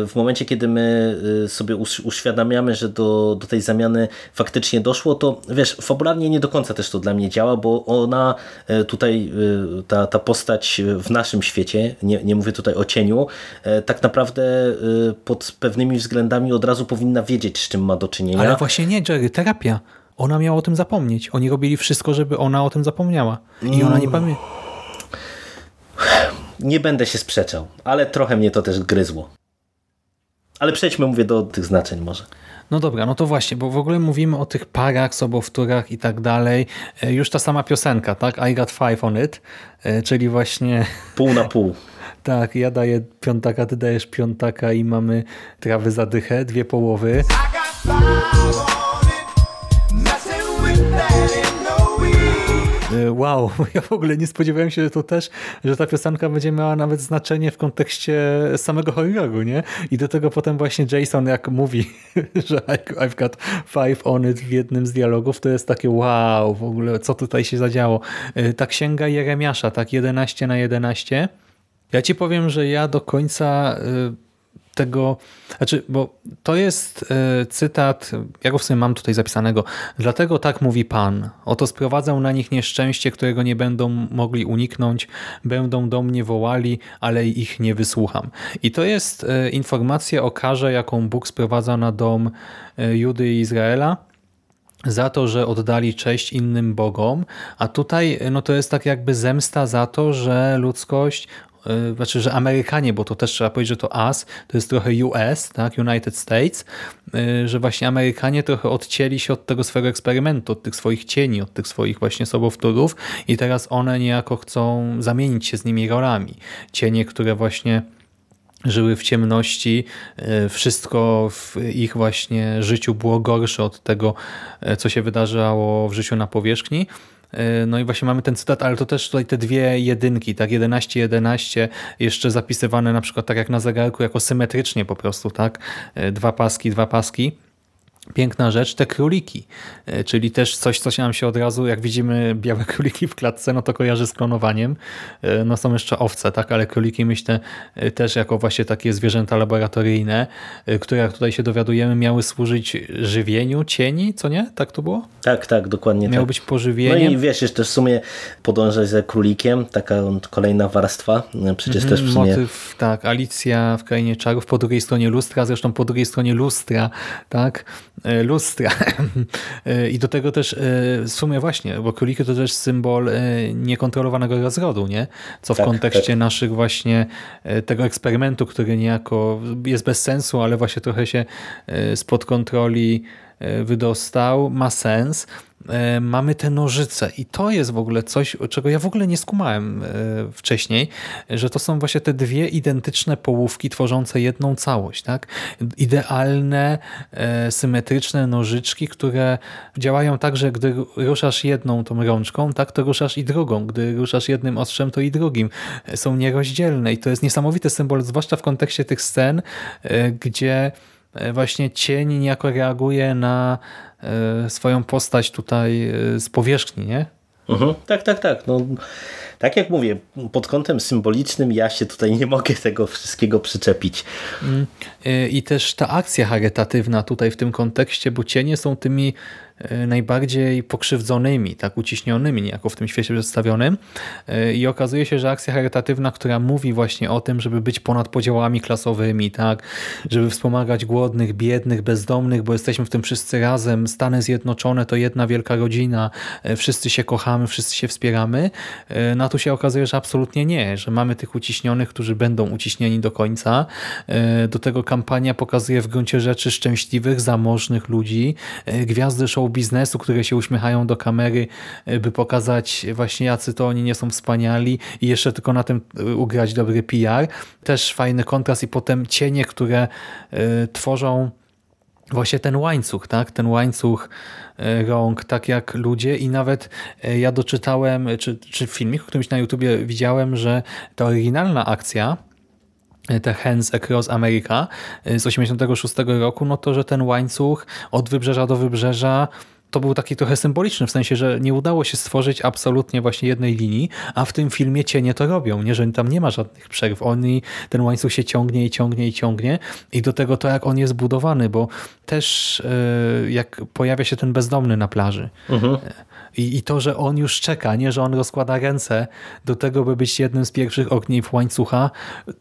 w momencie, kiedy my e, sobie uś- uświadamiamy, że do, do tej zamiany faktycznie doszło, to wiesz, fabularnie nie do końca też to dla mnie działa, bo ona e, tutaj, ta, ta postać w naszym świecie, nie, nie mówię tutaj o cieniu, tak naprawdę pod pewnymi względami od razu powinna wiedzieć, z czym ma do czynienia. Ale właśnie nie, Jerry, terapia. Ona miała o tym zapomnieć. Oni robili wszystko, żeby ona o tym zapomniała. I ona nie pamięta. Nie będę się sprzeczał, ale trochę mnie to też gryzło. Ale przejdźmy, mówię, do tych znaczeń może. No dobra, no to właśnie, bo w ogóle mówimy o tych parach, sobowtórach i tak dalej. E, Już ta sama piosenka, tak? I got five on it, e, czyli właśnie Pół na pół. tak, ja daję piątaka, ty dajesz piątaka i mamy trawy zadychę, dwie połowy. I got five on Wow, ja w ogóle nie spodziewałem się to też, że ta piosenka będzie miała nawet znaczenie w kontekście samego horroru, nie? I do tego potem właśnie Jason jak mówi, że I've got five on it w jednym z dialogów, to jest takie wow, w ogóle co tutaj się zadziało. E, Ta księga Jeremiasza, tak 11 na 11. Ja ci powiem, że ja do końca y, tego, znaczy, bo to jest y, cytat, ja go w sumie mam tutaj zapisanego, dlatego tak mówi Pan, oto sprowadzę na nich nieszczęście, którego nie będą mogli uniknąć, będą do mnie wołali, ale ich nie wysłucham. I to jest y, informacja o karze, jaką Bóg sprowadza na dom y, Judy i Izraela, za to, że oddali cześć innym bogom, a tutaj no to jest tak jakby zemsta za to, że ludzkość, znaczy, że Amerykanie, bo to też trzeba powiedzieć, że to US, to jest trochę US, tak, United States, yy, że właśnie Amerykanie trochę odcięli się od tego swojego eksperymentu, od tych swoich cieni, od tych swoich właśnie sobowtórów i teraz one niejako chcą zamienić się z nimi rolami. Cienie, które właśnie żyły w ciemności, e, wszystko w ich właśnie życiu było gorsze od tego, co się wydarzało w życiu na powierzchni. E, No i właśnie mamy ten cytat, ale to też tutaj te dwie jedynki, tak 11-11, jeszcze zapisywane na przykład tak jak na zegarku, jako symetrycznie po prostu, tak? E, Dwa paski, dwa paski. Piękna rzecz, te króliki, e, czyli też coś, co się nam się od razu, jak widzimy białe króliki w klatce, no to kojarzy z klonowaniem. E, No są jeszcze owce, tak, ale króliki myślę e, też jako właśnie takie zwierzęta laboratoryjne, które jak tutaj się dowiadujemy miały służyć żywieniu cieni, co nie? Tak to było? Tak, tak, dokładnie Miało tak. być No pożywieniem. i wiesz, jeszcze w sumie podążać za królikiem, taka kolejna warstwa, przecież też w sumie... Motyw, tak, Alicja w Krainie Czarów, po drugiej stronie lustra, zresztą po drugiej stronie lustra, tak, lustra. E, I do tego też e, w sumie właśnie, bo króliki to też symbol e, niekontrolowanego rozrodu, nie? Co w Tak, kontekście tak. naszych właśnie e, tego eksperymentu, który niejako jest bez sensu, ale właśnie trochę się e, spod kontroli e, wydostał, ma sens. E, Mamy te nożyce i to jest w ogóle coś, czego ja w ogóle nie skumałem e, wcześniej, że to są właśnie te dwie identyczne połówki tworzące jedną całość. Tak? Idealne, e, symetryczne nożyczki, które działają tak, że gdy ruszasz jedną tą rączką, tak, to ruszasz i drugą. Gdy ruszasz jednym ostrzem, to i drugim. Są nierozdzielne i to jest niesamowity symbol, zwłaszcza w kontekście tych scen, gdzie właśnie cień niejako reaguje na swoją postać tutaj e, z powierzchni, nie? Mhm. Tak, tak, tak. No, tak jak mówię, pod kątem symbolicznym ja się tutaj nie mogę tego wszystkiego przyczepić. Y, I też ta akcja charytatywna tutaj w tym kontekście, bo cienie są tymi y, najbardziej pokrzywdzonymi, tak uciśnionymi niejako w tym świecie przedstawionym. Y, i okazuje się, że akcja charytatywna, która mówi właśnie o tym, żeby być ponad podziałami klasowymi, tak, żeby wspomagać głodnych, biednych, bezdomnych, bo jesteśmy w tym wszyscy razem, Stany Zjednoczone to jedna wielka rodzina, wszyscy się kochamy, wszyscy się wspieramy, y, no a tu się okazuje, że absolutnie nie, że mamy tych uciśnionych, którzy będą uciśnieni do końca. Do tego kampania pokazuje w gruncie rzeczy szczęśliwych, zamożnych ludzi, y, gwiazdy show biznesu, które się uśmiechają do kamery, y, by pokazać właśnie jacy to oni nie są wspaniali i jeszcze tylko na tym y, ugrać dobry PR. Też fajny kontrast i potem cienie, które tworzą właśnie ten łańcuch, tak? Ten łańcuch e, rąk, tak jak ludzie i nawet e, ja doczytałem, czy, czy w filmiku którymś na YouTubie widziałem, że ta oryginalna akcja e, te Hands Across America e, z 86 roku, no to, że ten łańcuch od wybrzeża do wybrzeża to był taki trochę symboliczny, w sensie, że nie udało się stworzyć absolutnie właśnie jednej linii, a w tym filmie cienie to robią, nie? że tam nie ma żadnych przerw. Oni, ten łańcuch się ciągnie i ciągnie i ciągnie i do tego to, jak on jest budowany, bo też e, jak pojawia się ten bezdomny na plaży i, i to, że on już czeka, nie, że on rozkłada ręce do tego, by być jednym z pierwszych ogniw łańcucha,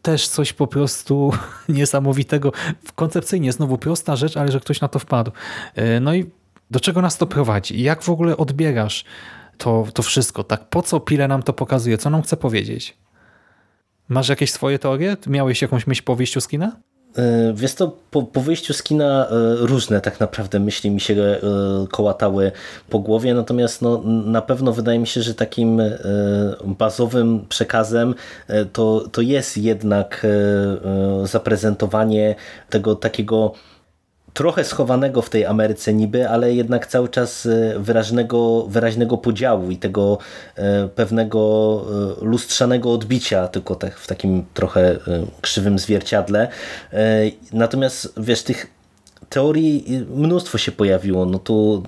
też coś po prostu niesamowitego. Koncepcyjnie znowu prosta rzecz, ale że ktoś na to wpadł. E, No i do czego nas to prowadzi? Jak w ogóle odbierasz to, to wszystko? Tak, po co Pile nam to pokazuje? Co nam chce powiedzieć? Masz jakieś swoje teorie? Miałeś jakąś myśl po wyjściu z kina? E, Wiesz to po, po wyjściu z kina e, różne tak naprawdę myśli mi się e, kołatały po głowie, natomiast no, na pewno wydaje mi się, że takim bazowym przekazem to, to jest jednak zaprezentowanie tego takiego trochę schowanego w tej Ameryce niby, ale jednak cały czas e, wyraźnego, wyraźnego podziału i tego e, pewnego e, lustrzanego odbicia, tylko tak, w takim trochę krzywym zwierciadle. Natomiast wiesz, tych teorii mnóstwo się pojawiło. No tu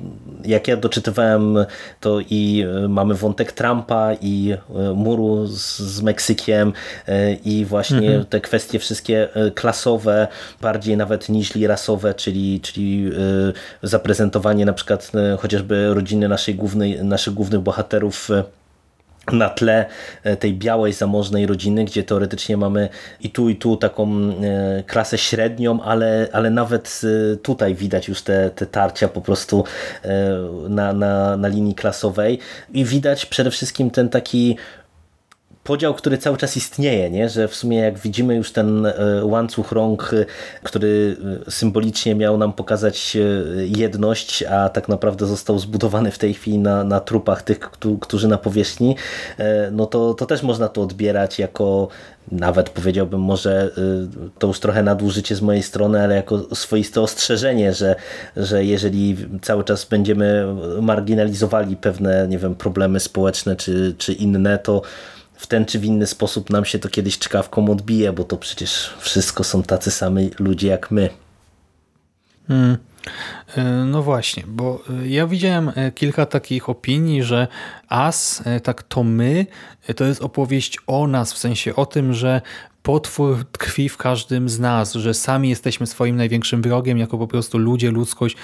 jak ja doczytywałem, to i e, mamy wątek Trumpa i e, muru z, z Meksykiem e, i właśnie te kwestie wszystkie klasowe, bardziej nawet niż rasowe, czyli, czyli zaprezentowanie na przykład chociażby rodziny naszej głównej, naszych głównych bohaterów na tle e, tej białej, zamożnej rodziny, gdzie teoretycznie mamy i tu, i tu taką e, klasę średnią, ale, ale nawet e, tutaj widać już te, te tarcia po prostu na, na, na linii klasowej. I widać przede wszystkim ten taki podział, który cały czas istnieje, nie? że w sumie jak widzimy już ten e, łańcuch rąk, e, który e, symbolicznie miał nam pokazać jedność, a tak naprawdę został zbudowany w tej chwili na, na trupach tych, któ- którzy na powierzchni, no to, to też można to odbierać jako nawet powiedziałbym może to już trochę nadużycie z mojej strony, ale jako swoiste ostrzeżenie, że, że jeżeli cały czas będziemy marginalizowali pewne, nie wiem, problemy społeczne czy, czy inne, to w ten czy w inny sposób nam się to kiedyś czkawką odbije, bo to przecież wszystko są tacy sami ludzie jak my. E, No właśnie, bo e, ja widziałem e, kilka takich opinii, że As, tak to my, to jest opowieść o nas, w sensie o tym, że potwór tkwi w każdym z nas, że sami jesteśmy swoim największym wrogiem, jako po prostu ludzie, ludzkość,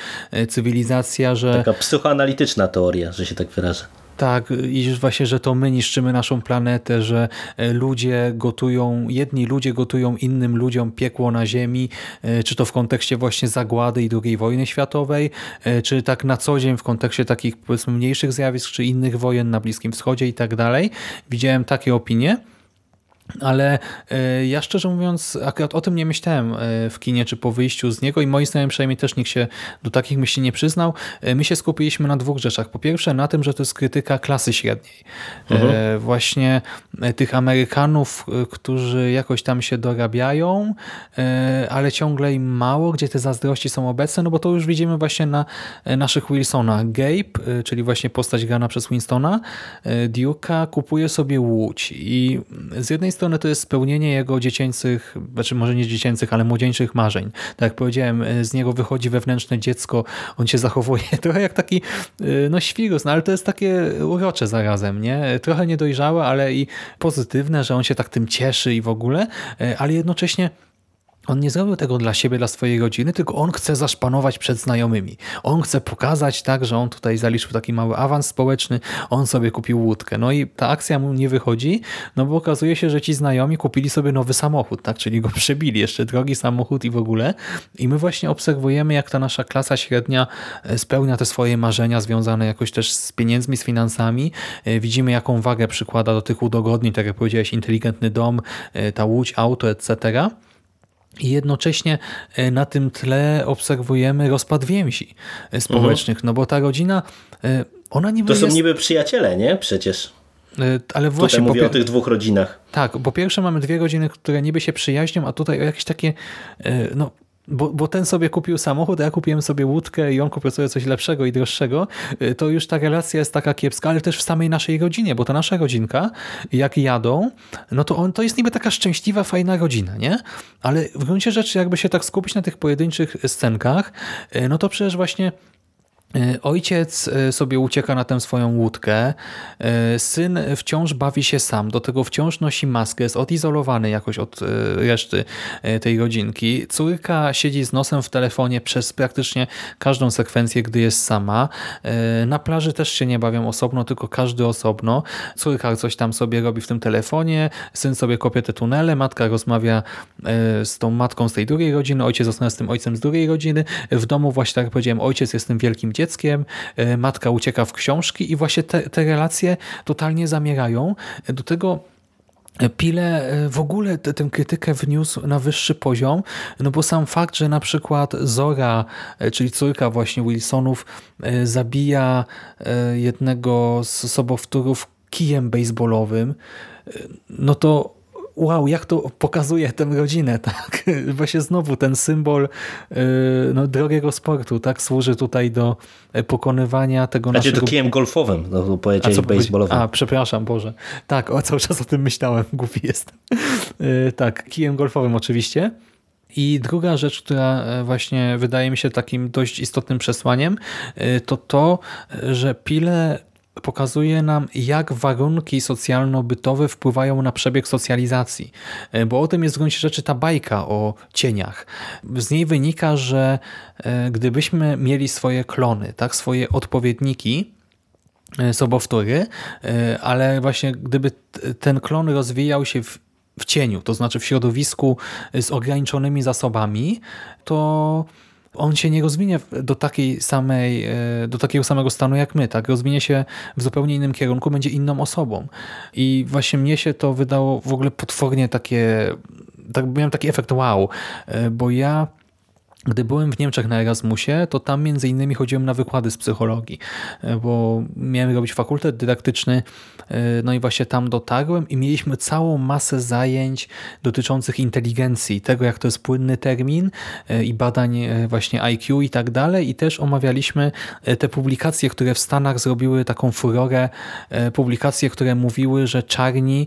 cywilizacja, że... Taka psychoanalityczna teoria, że się tak wyrażę. Tak, i właśnie, że to my niszczymy naszą planetę, że e, ludzie gotują, jedni ludzie gotują innym ludziom piekło na ziemi, e, czy to w kontekście właśnie zagłady i II wojny światowej, e, czy tak na co dzień w kontekście takich powiedzmy mniejszych zjawisk, czy innych wojen na Bliskim Wschodzie i tak dalej. Widziałem takie opinie. Ale e, ja szczerze mówiąc, akurat o tym nie myślałem e, w kinie, czy po wyjściu z niego i moim zdaniem przynajmniej też nikt się do takich myśli nie przyznał. E, My się skupiliśmy na dwóch rzeczach. Po pierwsze na tym, że to jest krytyka klasy średniej. E, Właśnie tych Amerykanów, którzy jakoś tam się dorabiają, ale ciągle im mało, gdzie te zazdrości są obecne, no bo to już widzimy właśnie na naszych Wilsona. Gabe, czyli właśnie postać grana przez Winstona, Duke'a kupuje sobie łódź i z jednej strony to jest spełnienie jego dziecięcych, znaczy może nie dziecięcych, ale młodzieńczych marzeń. Tak jak powiedziałem, e, z niego wychodzi wewnętrzne dziecko, on się zachowuje trochę jak taki e, no świrus, no ale to jest takie urocze zarazem, nie? Trochę niedojrzałe, ale i pozytywne, że on się tak tym cieszy i w ogóle, e, ale jednocześnie on nie zrobił tego dla siebie, dla swojej rodziny, tylko on chce zaszpanować przed znajomymi. On chce pokazać tak, że on tutaj zaliczył taki mały awans społeczny, on sobie kupił łódkę. No i ta akcja mu nie wychodzi, no bo okazuje się, że ci znajomi kupili sobie nowy samochód, tak? czyli go przebili, jeszcze drogi samochód i w ogóle. I my właśnie obserwujemy, jak ta nasza klasa średnia e, spełnia te swoje marzenia związane jakoś też z pieniędzmi, z finansami. E, Widzimy, jaką wagę przykłada do tych udogodnień, tak jak powiedziałeś, inteligentny dom, e, ta łódź, auto, etc., i jednocześnie e, na tym tle obserwujemy rozpad więzi e, społecznych, no bo ta rodzina, e, ona niby To są jest, niby przyjaciele, nie? Przecież. ale Tutaj właśnie po, mówię o pier- tych dwóch rodzinach. tak, po pierwsze mamy dwie rodziny, które niby się przyjaźnią, a tutaj o jakieś takie, no bo, bo ten sobie kupił samochód, a ja kupiłem sobie łódkę i on kupił sobie coś lepszego i droższego, e, to już ta relacja jest taka kiepska, ale też w samej naszej rodzinie, bo ta nasza rodzinka, jak jadą, no to on to jest niby taka szczęśliwa, fajna rodzina, nie? Ale w gruncie rzeczy, jakby się tak skupić na tych pojedynczych scenkach, e, no to przecież właśnie Ojciec e, sobie ucieka na tę swoją łódkę, e, syn wciąż bawi się sam, do tego wciąż nosi maskę, jest odizolowany jakoś od e, reszty e, tej rodzinki. Córka siedzi z nosem w telefonie przez praktycznie każdą sekwencję, gdy jest sama. E, Na plaży też się nie bawią osobno, tylko każdy osobno. Córka coś tam sobie robi w tym telefonie, syn sobie kopie te tunele, matka rozmawia e, z tą matką z tej drugiej rodziny, ojciec zostaje z tym ojcem z drugiej rodziny. W domu właśnie, tak jak powiedziałem, ojciec jest tym wielkim dzieckiem, e, matka ucieka w książki i właśnie te, te relacje totalnie zamierają. Do tego Pile e, w ogóle tę krytykę wniósł na wyższy poziom, no bo sam fakt, że na przykład Zora, e, czyli córka właśnie Wilsonów, e, zabija e, jednego z sobowtórów kijem baseballowym, e, no to wow, jak to pokazuje tę rodzinę, tak? Właśnie znowu ten symbol e, no, drogiego sportu, tak? Służy tutaj do e, pokonywania tego Znaczy naszego... to kijem golfowym, no, to A, powiedziałeś baseballowym. A, przepraszam, Boże. Tak, o, cały czas o tym myślałem, głupi jestem. Yy, tak, kijem golfowym oczywiście. I druga rzecz, która e, właśnie wydaje mi się takim dość istotnym przesłaniem, to to, że Pile pokazuje nam, jak warunki socjalno-bytowe wpływają na przebieg socjalizacji. Yy, Bo o tym jest w gruncie rzeczy ta bajka o cieniach. Z niej wynika, że e, gdybyśmy mieli swoje klony, tak, swoje odpowiedniki, e, sobowtóry, e, ale właśnie gdyby ten klon rozwijał się w, w cieniu, to znaczy w środowisku z ograniczonymi zasobami, to on się nie rozwinie do takiej samej, e, do takiego samego stanu jak my, tak? Rozwinie się w zupełnie innym kierunku, będzie inną osobą. I właśnie mnie się to wydało w ogóle potwornie takie, tak, miałem taki efekt wow, e, bo ja gdy byłem w Niemczech na Erasmusie, to tam między innymi chodziłem na wykłady z psychologii, e, bo miałem robić fakultet dydaktyczny, e, no i właśnie tam dotarłem i mieliśmy całą masę zajęć dotyczących inteligencji, tego jak to jest płynny termin e, i badań właśnie IQ i tak dalej i też omawialiśmy te publikacje, które w Stanach zrobiły taką furorę, publikacje, które mówiły, że czarni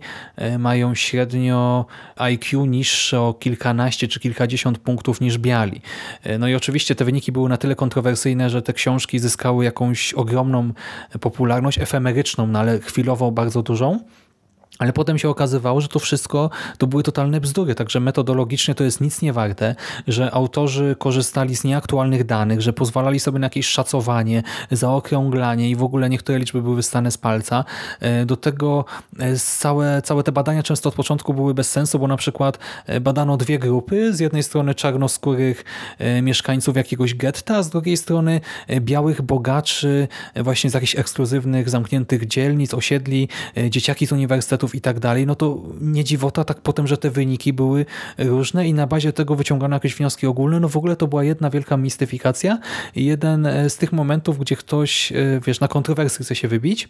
mają średnio IQ niższe o kilkanaście czy kilkadziesiąt punktów niż biali. E, No i oczywiście te wyniki były na tyle kontrowersyjne, że te książki zyskały jakąś ogromną popularność, efemeryczną, no ale chwilowo bardzo dużą. Ale potem się okazywało, że to wszystko to były totalne bzdury, także metodologicznie to jest nic nie warte, że autorzy korzystali z nieaktualnych danych, że pozwalali sobie na jakieś szacowanie, zaokrąglanie i w ogóle niektóre liczby były wystane z palca. E, Do tego e, całe, całe te badania często od początku były bez sensu, bo na przykład e, badano dwie grupy, z jednej strony czarnoskórych mieszkańców jakiegoś getta, z drugiej strony białych bogaczy właśnie z jakichś ekskluzywnych, zamkniętych dzielnic, osiedli, dzieciaki z i tak dalej, no to nie dziwota tak potem, że te wyniki były różne i na bazie tego wyciągano jakieś wnioski ogólne. No w ogóle to była jedna wielka mistyfikacja jeden e, z tych momentów, gdzie ktoś, e, wiesz, na kontrowersji chce się wybić,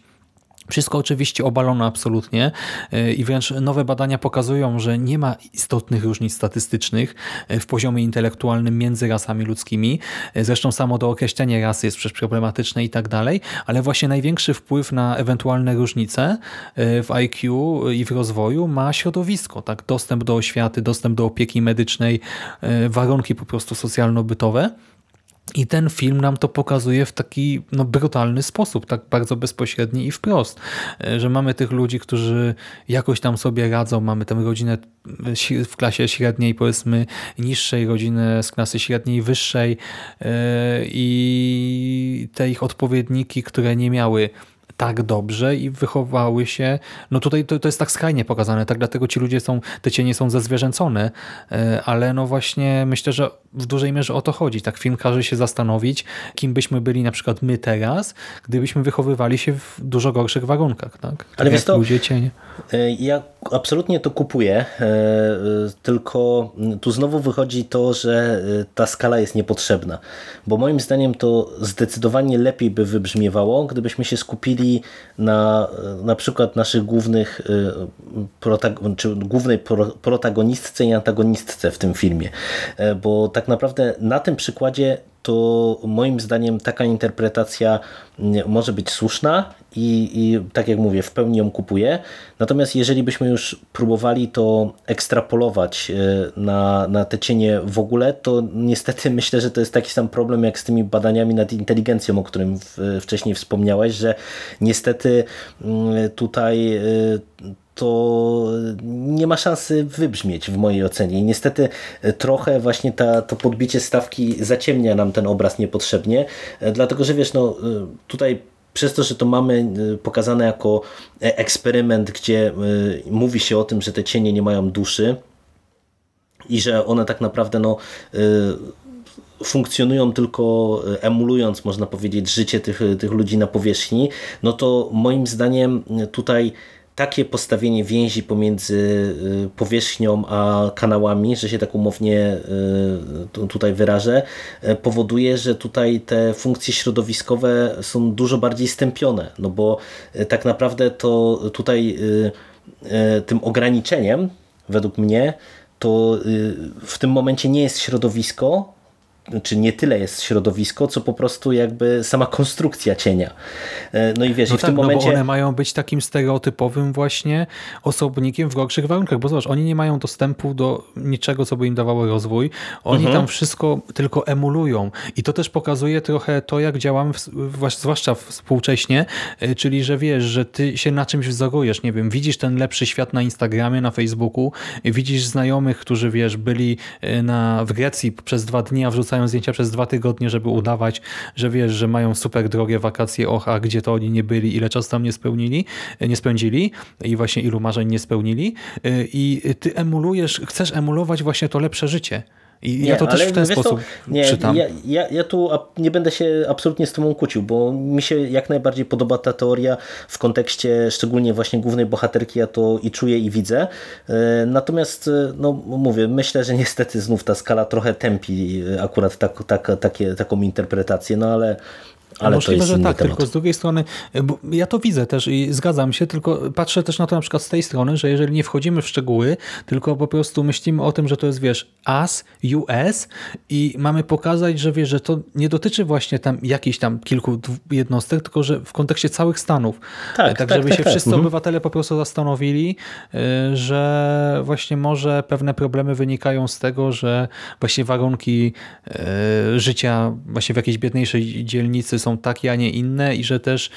wszystko oczywiście obalono absolutnie e, i wręcz nowe badania pokazują, że nie ma istotnych różnic statystycznych e, w poziomie intelektualnym między rasami ludzkimi. E, Zresztą samo dookreślenie rasy jest przecież problematyczne i tak dalej, ale właśnie największy wpływ na ewentualne różnice w IQ i w rozwoju ma środowisko, tak? Dostęp do oświaty, dostęp do opieki medycznej, warunki po prostu socjalno-bytowe. I ten film nam to pokazuje w taki no, brutalny sposób, tak bardzo bezpośredni i wprost, E, że mamy tych ludzi, którzy jakoś tam sobie radzą, mamy tę rodzinę si- w klasie średniej, powiedzmy niższej, rodzinę z klasy średniej, wyższej e, i te ich odpowiedniki, które nie miały tak dobrze i wychowały się. No tutaj to, to jest tak skrajnie pokazane, tak dlatego ci ludzie są, te cienie są zezwierzęcone, e, ale no właśnie myślę, że w dużej mierze o to chodzi. Tak film każe się zastanowić, kim byśmy byli na przykład my teraz, gdybyśmy wychowywali się w dużo gorszych warunkach, tak? Ale tak wiesz jak to- ludzie cienie. E, Ja absolutnie to kupuję, e, tylko tu znowu wychodzi to, że ta skala jest niepotrzebna, bo moim zdaniem to zdecydowanie lepiej by wybrzmiewało, gdybyśmy się skupili na na przykład naszych głównych protag- czy głównej pro- protagonistce i antagonistce w tym filmie, E, bo tak naprawdę na tym przykładzie to moim zdaniem taka interpretacja może być słuszna i, i tak jak mówię, w pełni ją kupuję. Natomiast jeżeli byśmy już próbowali to ekstrapolować e, na, na te cienie w ogóle, to niestety myślę, że to jest taki sam problem jak z tymi badaniami nad inteligencją, o którym wcześniej wspomniałeś, że niestety mm, tutaj e, to nie ma szansy wybrzmieć w mojej ocenie. I niestety e, trochę właśnie ta, to podbicie stawki zaciemnia nam ten obraz niepotrzebnie, dlatego że wiesz, no tutaj przez to, że to mamy e, pokazane jako e, eksperyment, gdzie e, mówi się o tym, że te cienie nie mają duszy i że one tak naprawdę no, e, funkcjonują tylko emulując, można powiedzieć, życie tych, tych ludzi na powierzchni, no to moim zdaniem tutaj takie postawienie więzi pomiędzy y, powierzchnią a kanałami, że się tak umownie y, tu- tutaj wyrażę, y, powoduje, że tutaj te funkcje środowiskowe są dużo bardziej stępione, no bo tak naprawdę to tutaj tym ograniczeniem, według mnie, to w tym momencie nie jest środowisko, czy nie tyle jest środowisko, co po prostu jakby sama konstrukcja cienia. E, No i wiesz, No i w tak, tym no momencie... bo one mają być takim stereotypowym właśnie osobnikiem w gorszych warunkach, bo zobacz, oni nie mają dostępu do niczego, co by im dawało rozwój. Oni Mhm. tam wszystko tylko emulują i to też pokazuje trochę to, jak działamy, zwłaszcza współcześnie, y, czyli, że wiesz, że ty się na czymś wzorujesz, nie wiem, widzisz ten lepszy świat na Instagramie, na Facebooku, widzisz znajomych, którzy, wiesz, byli y, na, w Grecji przez dwa dni, a wrzucają zdjęcia przez dwa tygodnie, żeby udawać, że wiesz, że mają super drogie wakacje, och, a gdzie to oni nie byli, ile czasu tam nie spełnili, nie spędzili i właśnie ilu marzeń nie spełnili y, i ty emulujesz, chcesz emulować właśnie to lepsze życie. I ja to też w ten sposób nie, czytam. Ja, ja, ja tu nie będę się absolutnie z tobą kłócił, bo mi się jak najbardziej podoba ta teoria w kontekście szczególnie właśnie głównej bohaterki, ja to i czuję i widzę. E, Natomiast, e, no mówię, myślę, że niestety znów ta skala trochę tępi e, akurat tak, tak, takie, taką interpretację, no ale, ale Możliwe, że tak, temat. tylko z drugiej strony, bo ja to widzę też i zgadzam się, tylko patrzę też na to na przykład z tej strony, że jeżeli nie wchodzimy w szczegóły, tylko po prostu myślimy o tym, że to jest, wiesz, AS, US i mamy pokazać, że wiesz, że to nie dotyczy właśnie tam jakichś tam kilku jednostek, tylko że w kontekście całych Stanów. Tak, tak, tak, żeby tak, się tak. wszyscy Mhm. obywatele po prostu zastanowili, y, że właśnie może pewne problemy wynikają z tego, że właśnie warunki y, życia właśnie w jakiejś biedniejszej dzielnicy są takie, a nie inne i że też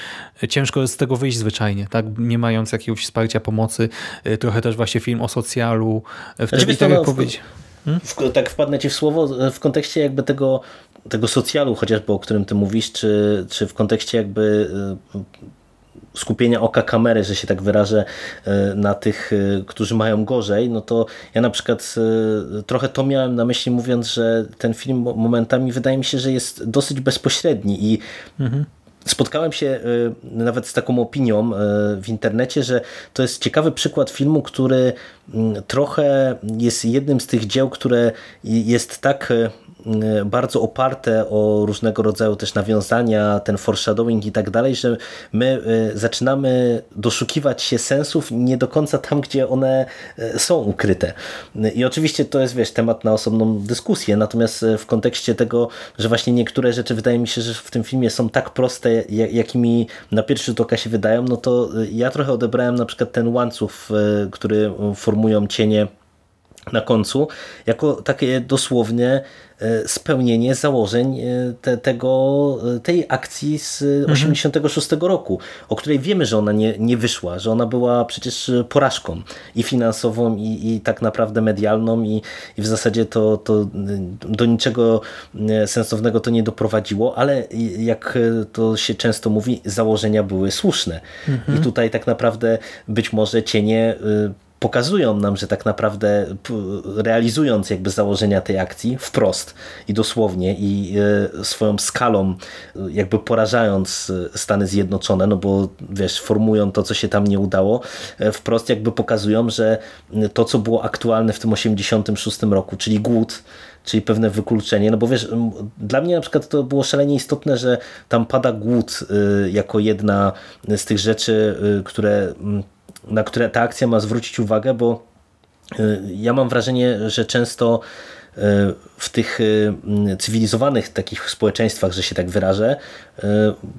ciężko jest z tego wyjść zwyczajnie, tak? nie mając jakiegoś wsparcia, pomocy. Y, Trochę też właśnie film o socjalu. y, Wtedy wiesz tak jak no, powiedzieć. W, tak wpadnę ci w słowo, w kontekście jakby tego, tego socjalu chociażby, o którym ty mówisz, czy, czy w kontekście jakby skupienia oka kamery, że się tak wyrażę, y, na tych, y, którzy mają gorzej, no to ja na przykład y, trochę to miałem na myśli mówiąc, że ten film momentami wydaje mi się, że jest dosyć bezpośredni i Spotkałem się nawet z taką opinią w internecie, że to jest ciekawy przykład filmu, który mm, trochę jest jednym z tych dzieł, które jest tak bardzo oparte o różnego rodzaju też nawiązania, ten foreshadowing i tak dalej, że my y, zaczynamy doszukiwać się sensów nie do końca tam, gdzie one y, są ukryte. I oczywiście to jest, wiesz, temat na osobną dyskusję, natomiast w kontekście tego, że właśnie niektóre rzeczy wydaje mi się, że w tym filmie są tak proste, ja- jakimi na pierwszy rzut oka się wydają, no to ja trochę odebrałem na przykład ten łańcuch, który formują cienie na końcu, jako takie dosłownie e, spełnienie założeń e, te, tego, e, tej akcji z 86 roku, o której wiemy, że ona nie, nie wyszła, że ona była przecież porażką i finansową, i, i tak naprawdę medialną i, i w zasadzie to, to e, do niczego e, sensownego to nie doprowadziło, ale jak e, to się często mówi, założenia były słuszne. I tutaj tak naprawdę być może cienie e, pokazują nam, że tak naprawdę realizując jakby założenia tej akcji wprost i dosłownie i e, swoją skalą e, jakby porażając e, Stany Zjednoczone, no bo wiesz, formują to, co się tam nie udało, wprost jakby pokazują, że to, co było aktualne w tym 86 roku, czyli głód, czyli pewne wykluczenie, no bo wiesz, dla mnie na przykład to było szalenie istotne, że tam pada głód jako jedna z tych rzeczy, które, na które ta akcja ma zwrócić uwagę, bo y, ja mam wrażenie, że często y, w tych y, cywilizowanych takich społeczeństwach, że się tak wyrażę,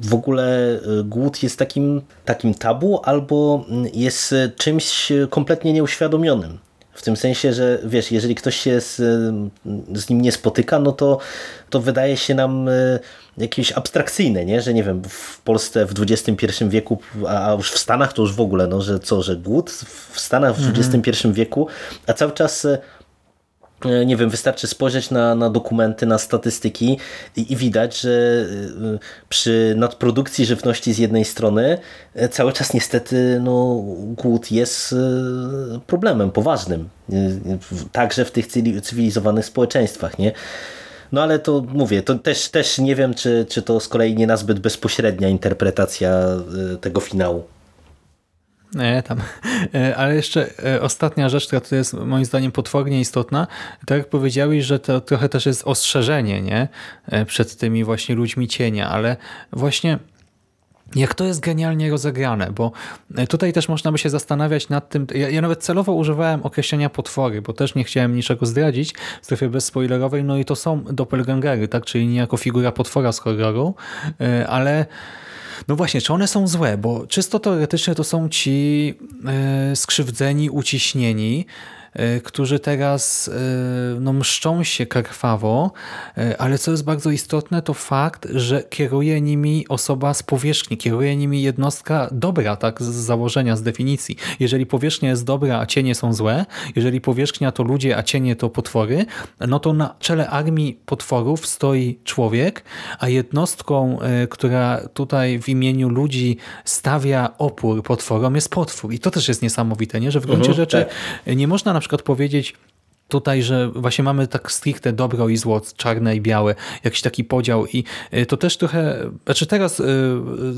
w ogóle głód jest takim, takim tabu albo jest czymś kompletnie nieuświadomionym. W tym sensie, że wiesz, jeżeli ktoś się z, z nim nie spotyka, no to, to wydaje się nam e, jakieś abstrakcyjne, nie? że nie wiem, w Polsce w XXI wieku, a już w Stanach to już w ogóle, no, że co, że głód w Stanach w XXI wieku, a cały czas E, nie wiem, wystarczy spojrzeć na, na dokumenty, na statystyki i, i widać, że y, przy nadprodukcji żywności z jednej strony e, cały czas niestety no, głód jest problemem poważnym. Także w tych cywilizowanych społeczeństwach, nie? No ale to mówię, to też, też nie wiem, czy, czy to z kolei nie nazbyt bezpośrednia interpretacja tego finału. Nie, tam. E, Ale jeszcze e, ostatnia rzecz, która tu jest moim zdaniem potwornie istotna, tak jak powiedziałeś, że to trochę też jest ostrzeżenie nie? E, przed tymi właśnie ludźmi cienia, ale właśnie jak to jest genialnie rozegrane, bo tutaj też można by się zastanawiać nad tym, ja, ja nawet celowo używałem określenia potwory, bo też nie chciałem niczego zdradzić w strefie bezspoilerowej, no i to są doppelgangery, tak, czyli niejako figura potwora z horroru, ale no właśnie, czy one są złe? Bo czysto teoretycznie to są ci e, skrzywdzeni, uciśnieni, którzy teraz e, no, mszczą się krwawo, e, ale co jest bardzo istotne, to fakt, że kieruje nimi osoba z powierzchni, kieruje nimi jednostka dobra, tak, z założenia, z definicji. Jeżeli powierzchnia jest dobra, a cienie są złe, jeżeli powierzchnia to ludzie, a cienie to potwory, no to na czele armii potworów stoi człowiek, a jednostką, e, która tutaj w imieniu ludzi stawia opór potworom jest potwór. I to też jest niesamowite, nie? że w gruncie Mhm, rzeczy tak. nie można na przykład powiedzieć tutaj, że właśnie mamy tak stricte dobro i zło, czarne i białe, jakiś taki podział i y, to też trochę, znaczy teraz y,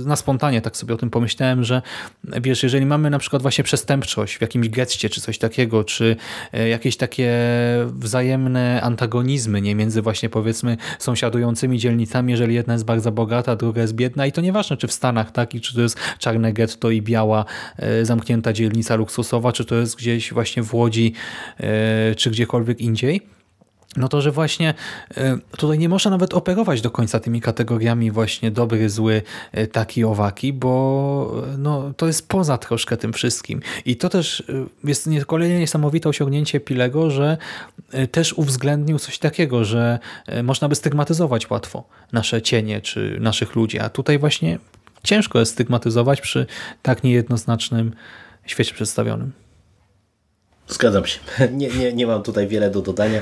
na spontanie tak sobie o tym pomyślałem, że wiesz, jeżeli mamy na przykład właśnie przestępczość w jakimś getcie czy coś takiego, czy y, jakieś takie wzajemne antagonizmy nie między właśnie powiedzmy sąsiadującymi dzielnicami, jeżeli jedna jest bardzo bogata, druga jest biedna i to nieważne czy w Stanach, tak, i czy to jest czarne getto i biała zamknięta dzielnica luksusowa, czy to jest gdzieś właśnie w Łodzi, czy gdziekolwiek indziej, no to, że właśnie e, tutaj nie można nawet operować do końca tymi kategoriami właśnie dobry, zły, e, taki, owaki, bo e, no, to jest poza troszkę tym wszystkim. I to też jest kolejne niesamowite osiągnięcie Pilego, że też uwzględnił coś takiego, że można by stygmatyzować łatwo nasze cienie czy naszych ludzi, a tutaj właśnie ciężko jest stygmatyzować przy tak niejednoznacznym świecie przedstawionym. Zgadzam się. Nie, nie, nie mam tutaj wiele do dodania.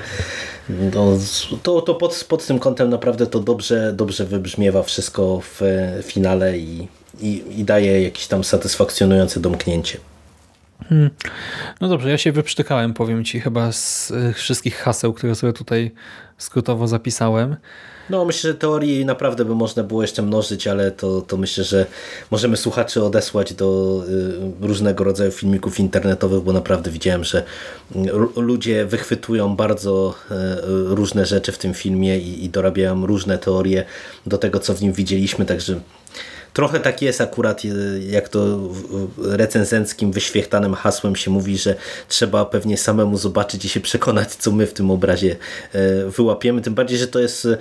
No, to to pod, pod tym kątem naprawdę to dobrze, dobrze wybrzmiewa wszystko w finale i, i, i daje jakieś tam satysfakcjonujące domknięcie. No dobrze, ja się wyprztykałem, powiem Ci, chyba z y, wszystkich haseł, które sobie tutaj skrótowo zapisałem. No myślę, że teorii naprawdę by można było jeszcze mnożyć, ale to, to myślę, że możemy słuchaczy odesłać do y, różnego rodzaju filmików internetowych, bo naprawdę widziałem, że y, ludzie wychwytują bardzo y, różne rzeczy w tym filmie i, i dorabiają różne teorie do tego, co w nim widzieliśmy, także Trochę tak jest akurat, jak to recenzenckim, wyświechtanym hasłem się mówi, że trzeba pewnie samemu zobaczyć i się przekonać, co my w tym obrazie e, wyłapiemy. Tym bardziej, że to jest e,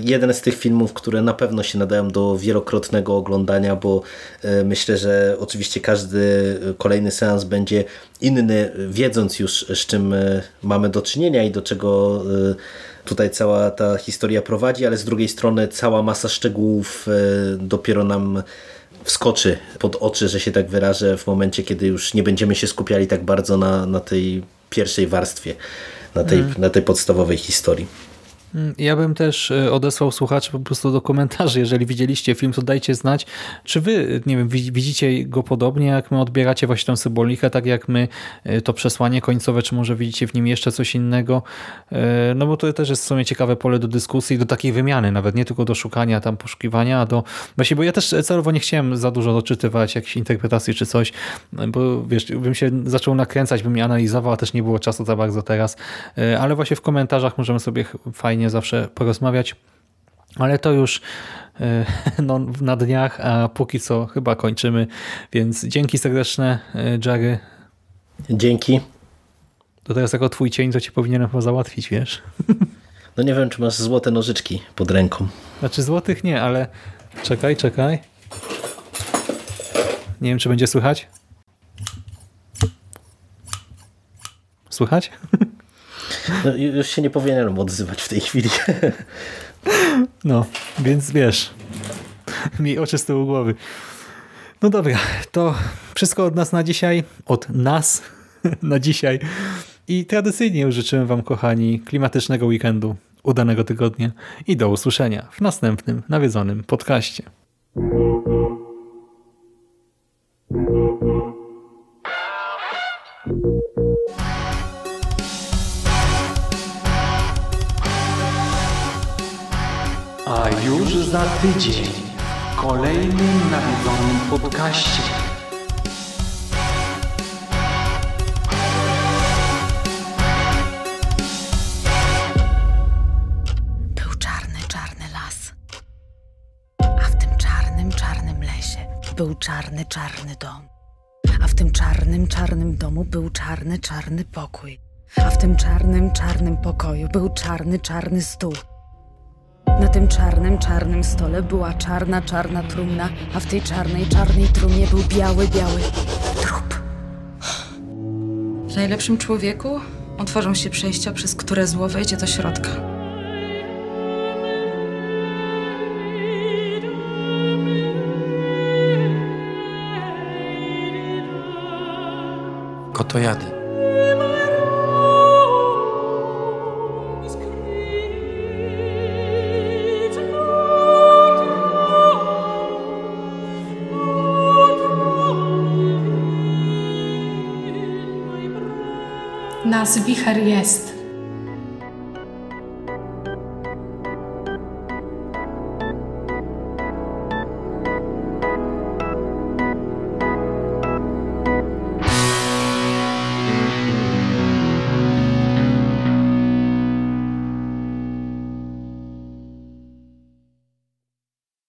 jeden z tych filmów, które na pewno się nadają do wielokrotnego oglądania, bo e, myślę, że oczywiście każdy kolejny seans będzie inny, wiedząc już z czym mamy do czynienia i do czego tutaj cała ta historia prowadzi, ale z drugiej strony cała masa szczegółów e, dopiero nam wskoczy pod oczy, że się tak wyrażę, w momencie, kiedy już nie będziemy się skupiali tak bardzo na, na tej pierwszej warstwie, na tej, na tej podstawowej historii. Mm, Ja bym też y, odesłał słuchaczy po prostu do komentarzy. Jeżeli widzieliście film, to dajcie znać, czy wy, nie wiem, wi- widzicie go podobnie, jak my odbieracie właśnie tę symbolikę, tak jak my y, to przesłanie końcowe, czy może widzicie w nim jeszcze coś innego. Y, No bo to też jest w sumie ciekawe pole do dyskusji, do takiej wymiany, nawet nie tylko do szukania, tam poszukiwania, a do... Właśnie, bo ja też celowo nie chciałem za dużo doczytywać jakichś interpretacji czy coś, bo wiesz, bym się zaczął nakręcać, bym je analizował, a też nie było czasu za bardzo teraz. Ale właśnie w komentarzach możemy sobie ch- fajnie zawsze porozmawiać. Ale to już y, no, na dniach, a póki co chyba kończymy. Więc dzięki serdeczne, y, Jerry. Dzięki. To teraz jako twój cień, to cię powinienem chyba załatwić, wiesz? No nie wiem, czy masz złote nożyczki pod ręką. Znaczy złotych nie, ale czekaj, czekaj. Nie wiem, czy będzie słychać. Słychać? No, ju- już się nie powinienem odzywać w tej chwili. No, więc wiesz, miej oczy z tyłu głowy. No dobra, to wszystko od nas na dzisiaj, od nas na dzisiaj. I tradycyjnie życzymy Wam, kochani, klimatycznego weekendu, udanego tygodnia i do usłyszenia w następnym nawiedzonym podcaście. za tydzień w kolejnym nawiedzonym podcaście. Był czarny, czarny las. A w tym czarnym, czarnym lesie był czarny, czarny dom. A w tym czarnym, czarnym domu był czarny, czarny pokój. A w tym czarnym, czarnym pokoju był czarny, czarny stół. Na tym czarnym, czarnym stole była czarna, czarna trumna, a w tej czarnej, czarnej trumnie był biały, biały trup. W najlepszym człowieku otworzą się przejścia, przez które zło wejdzie do środka. Kotojady. Nas wicher jest.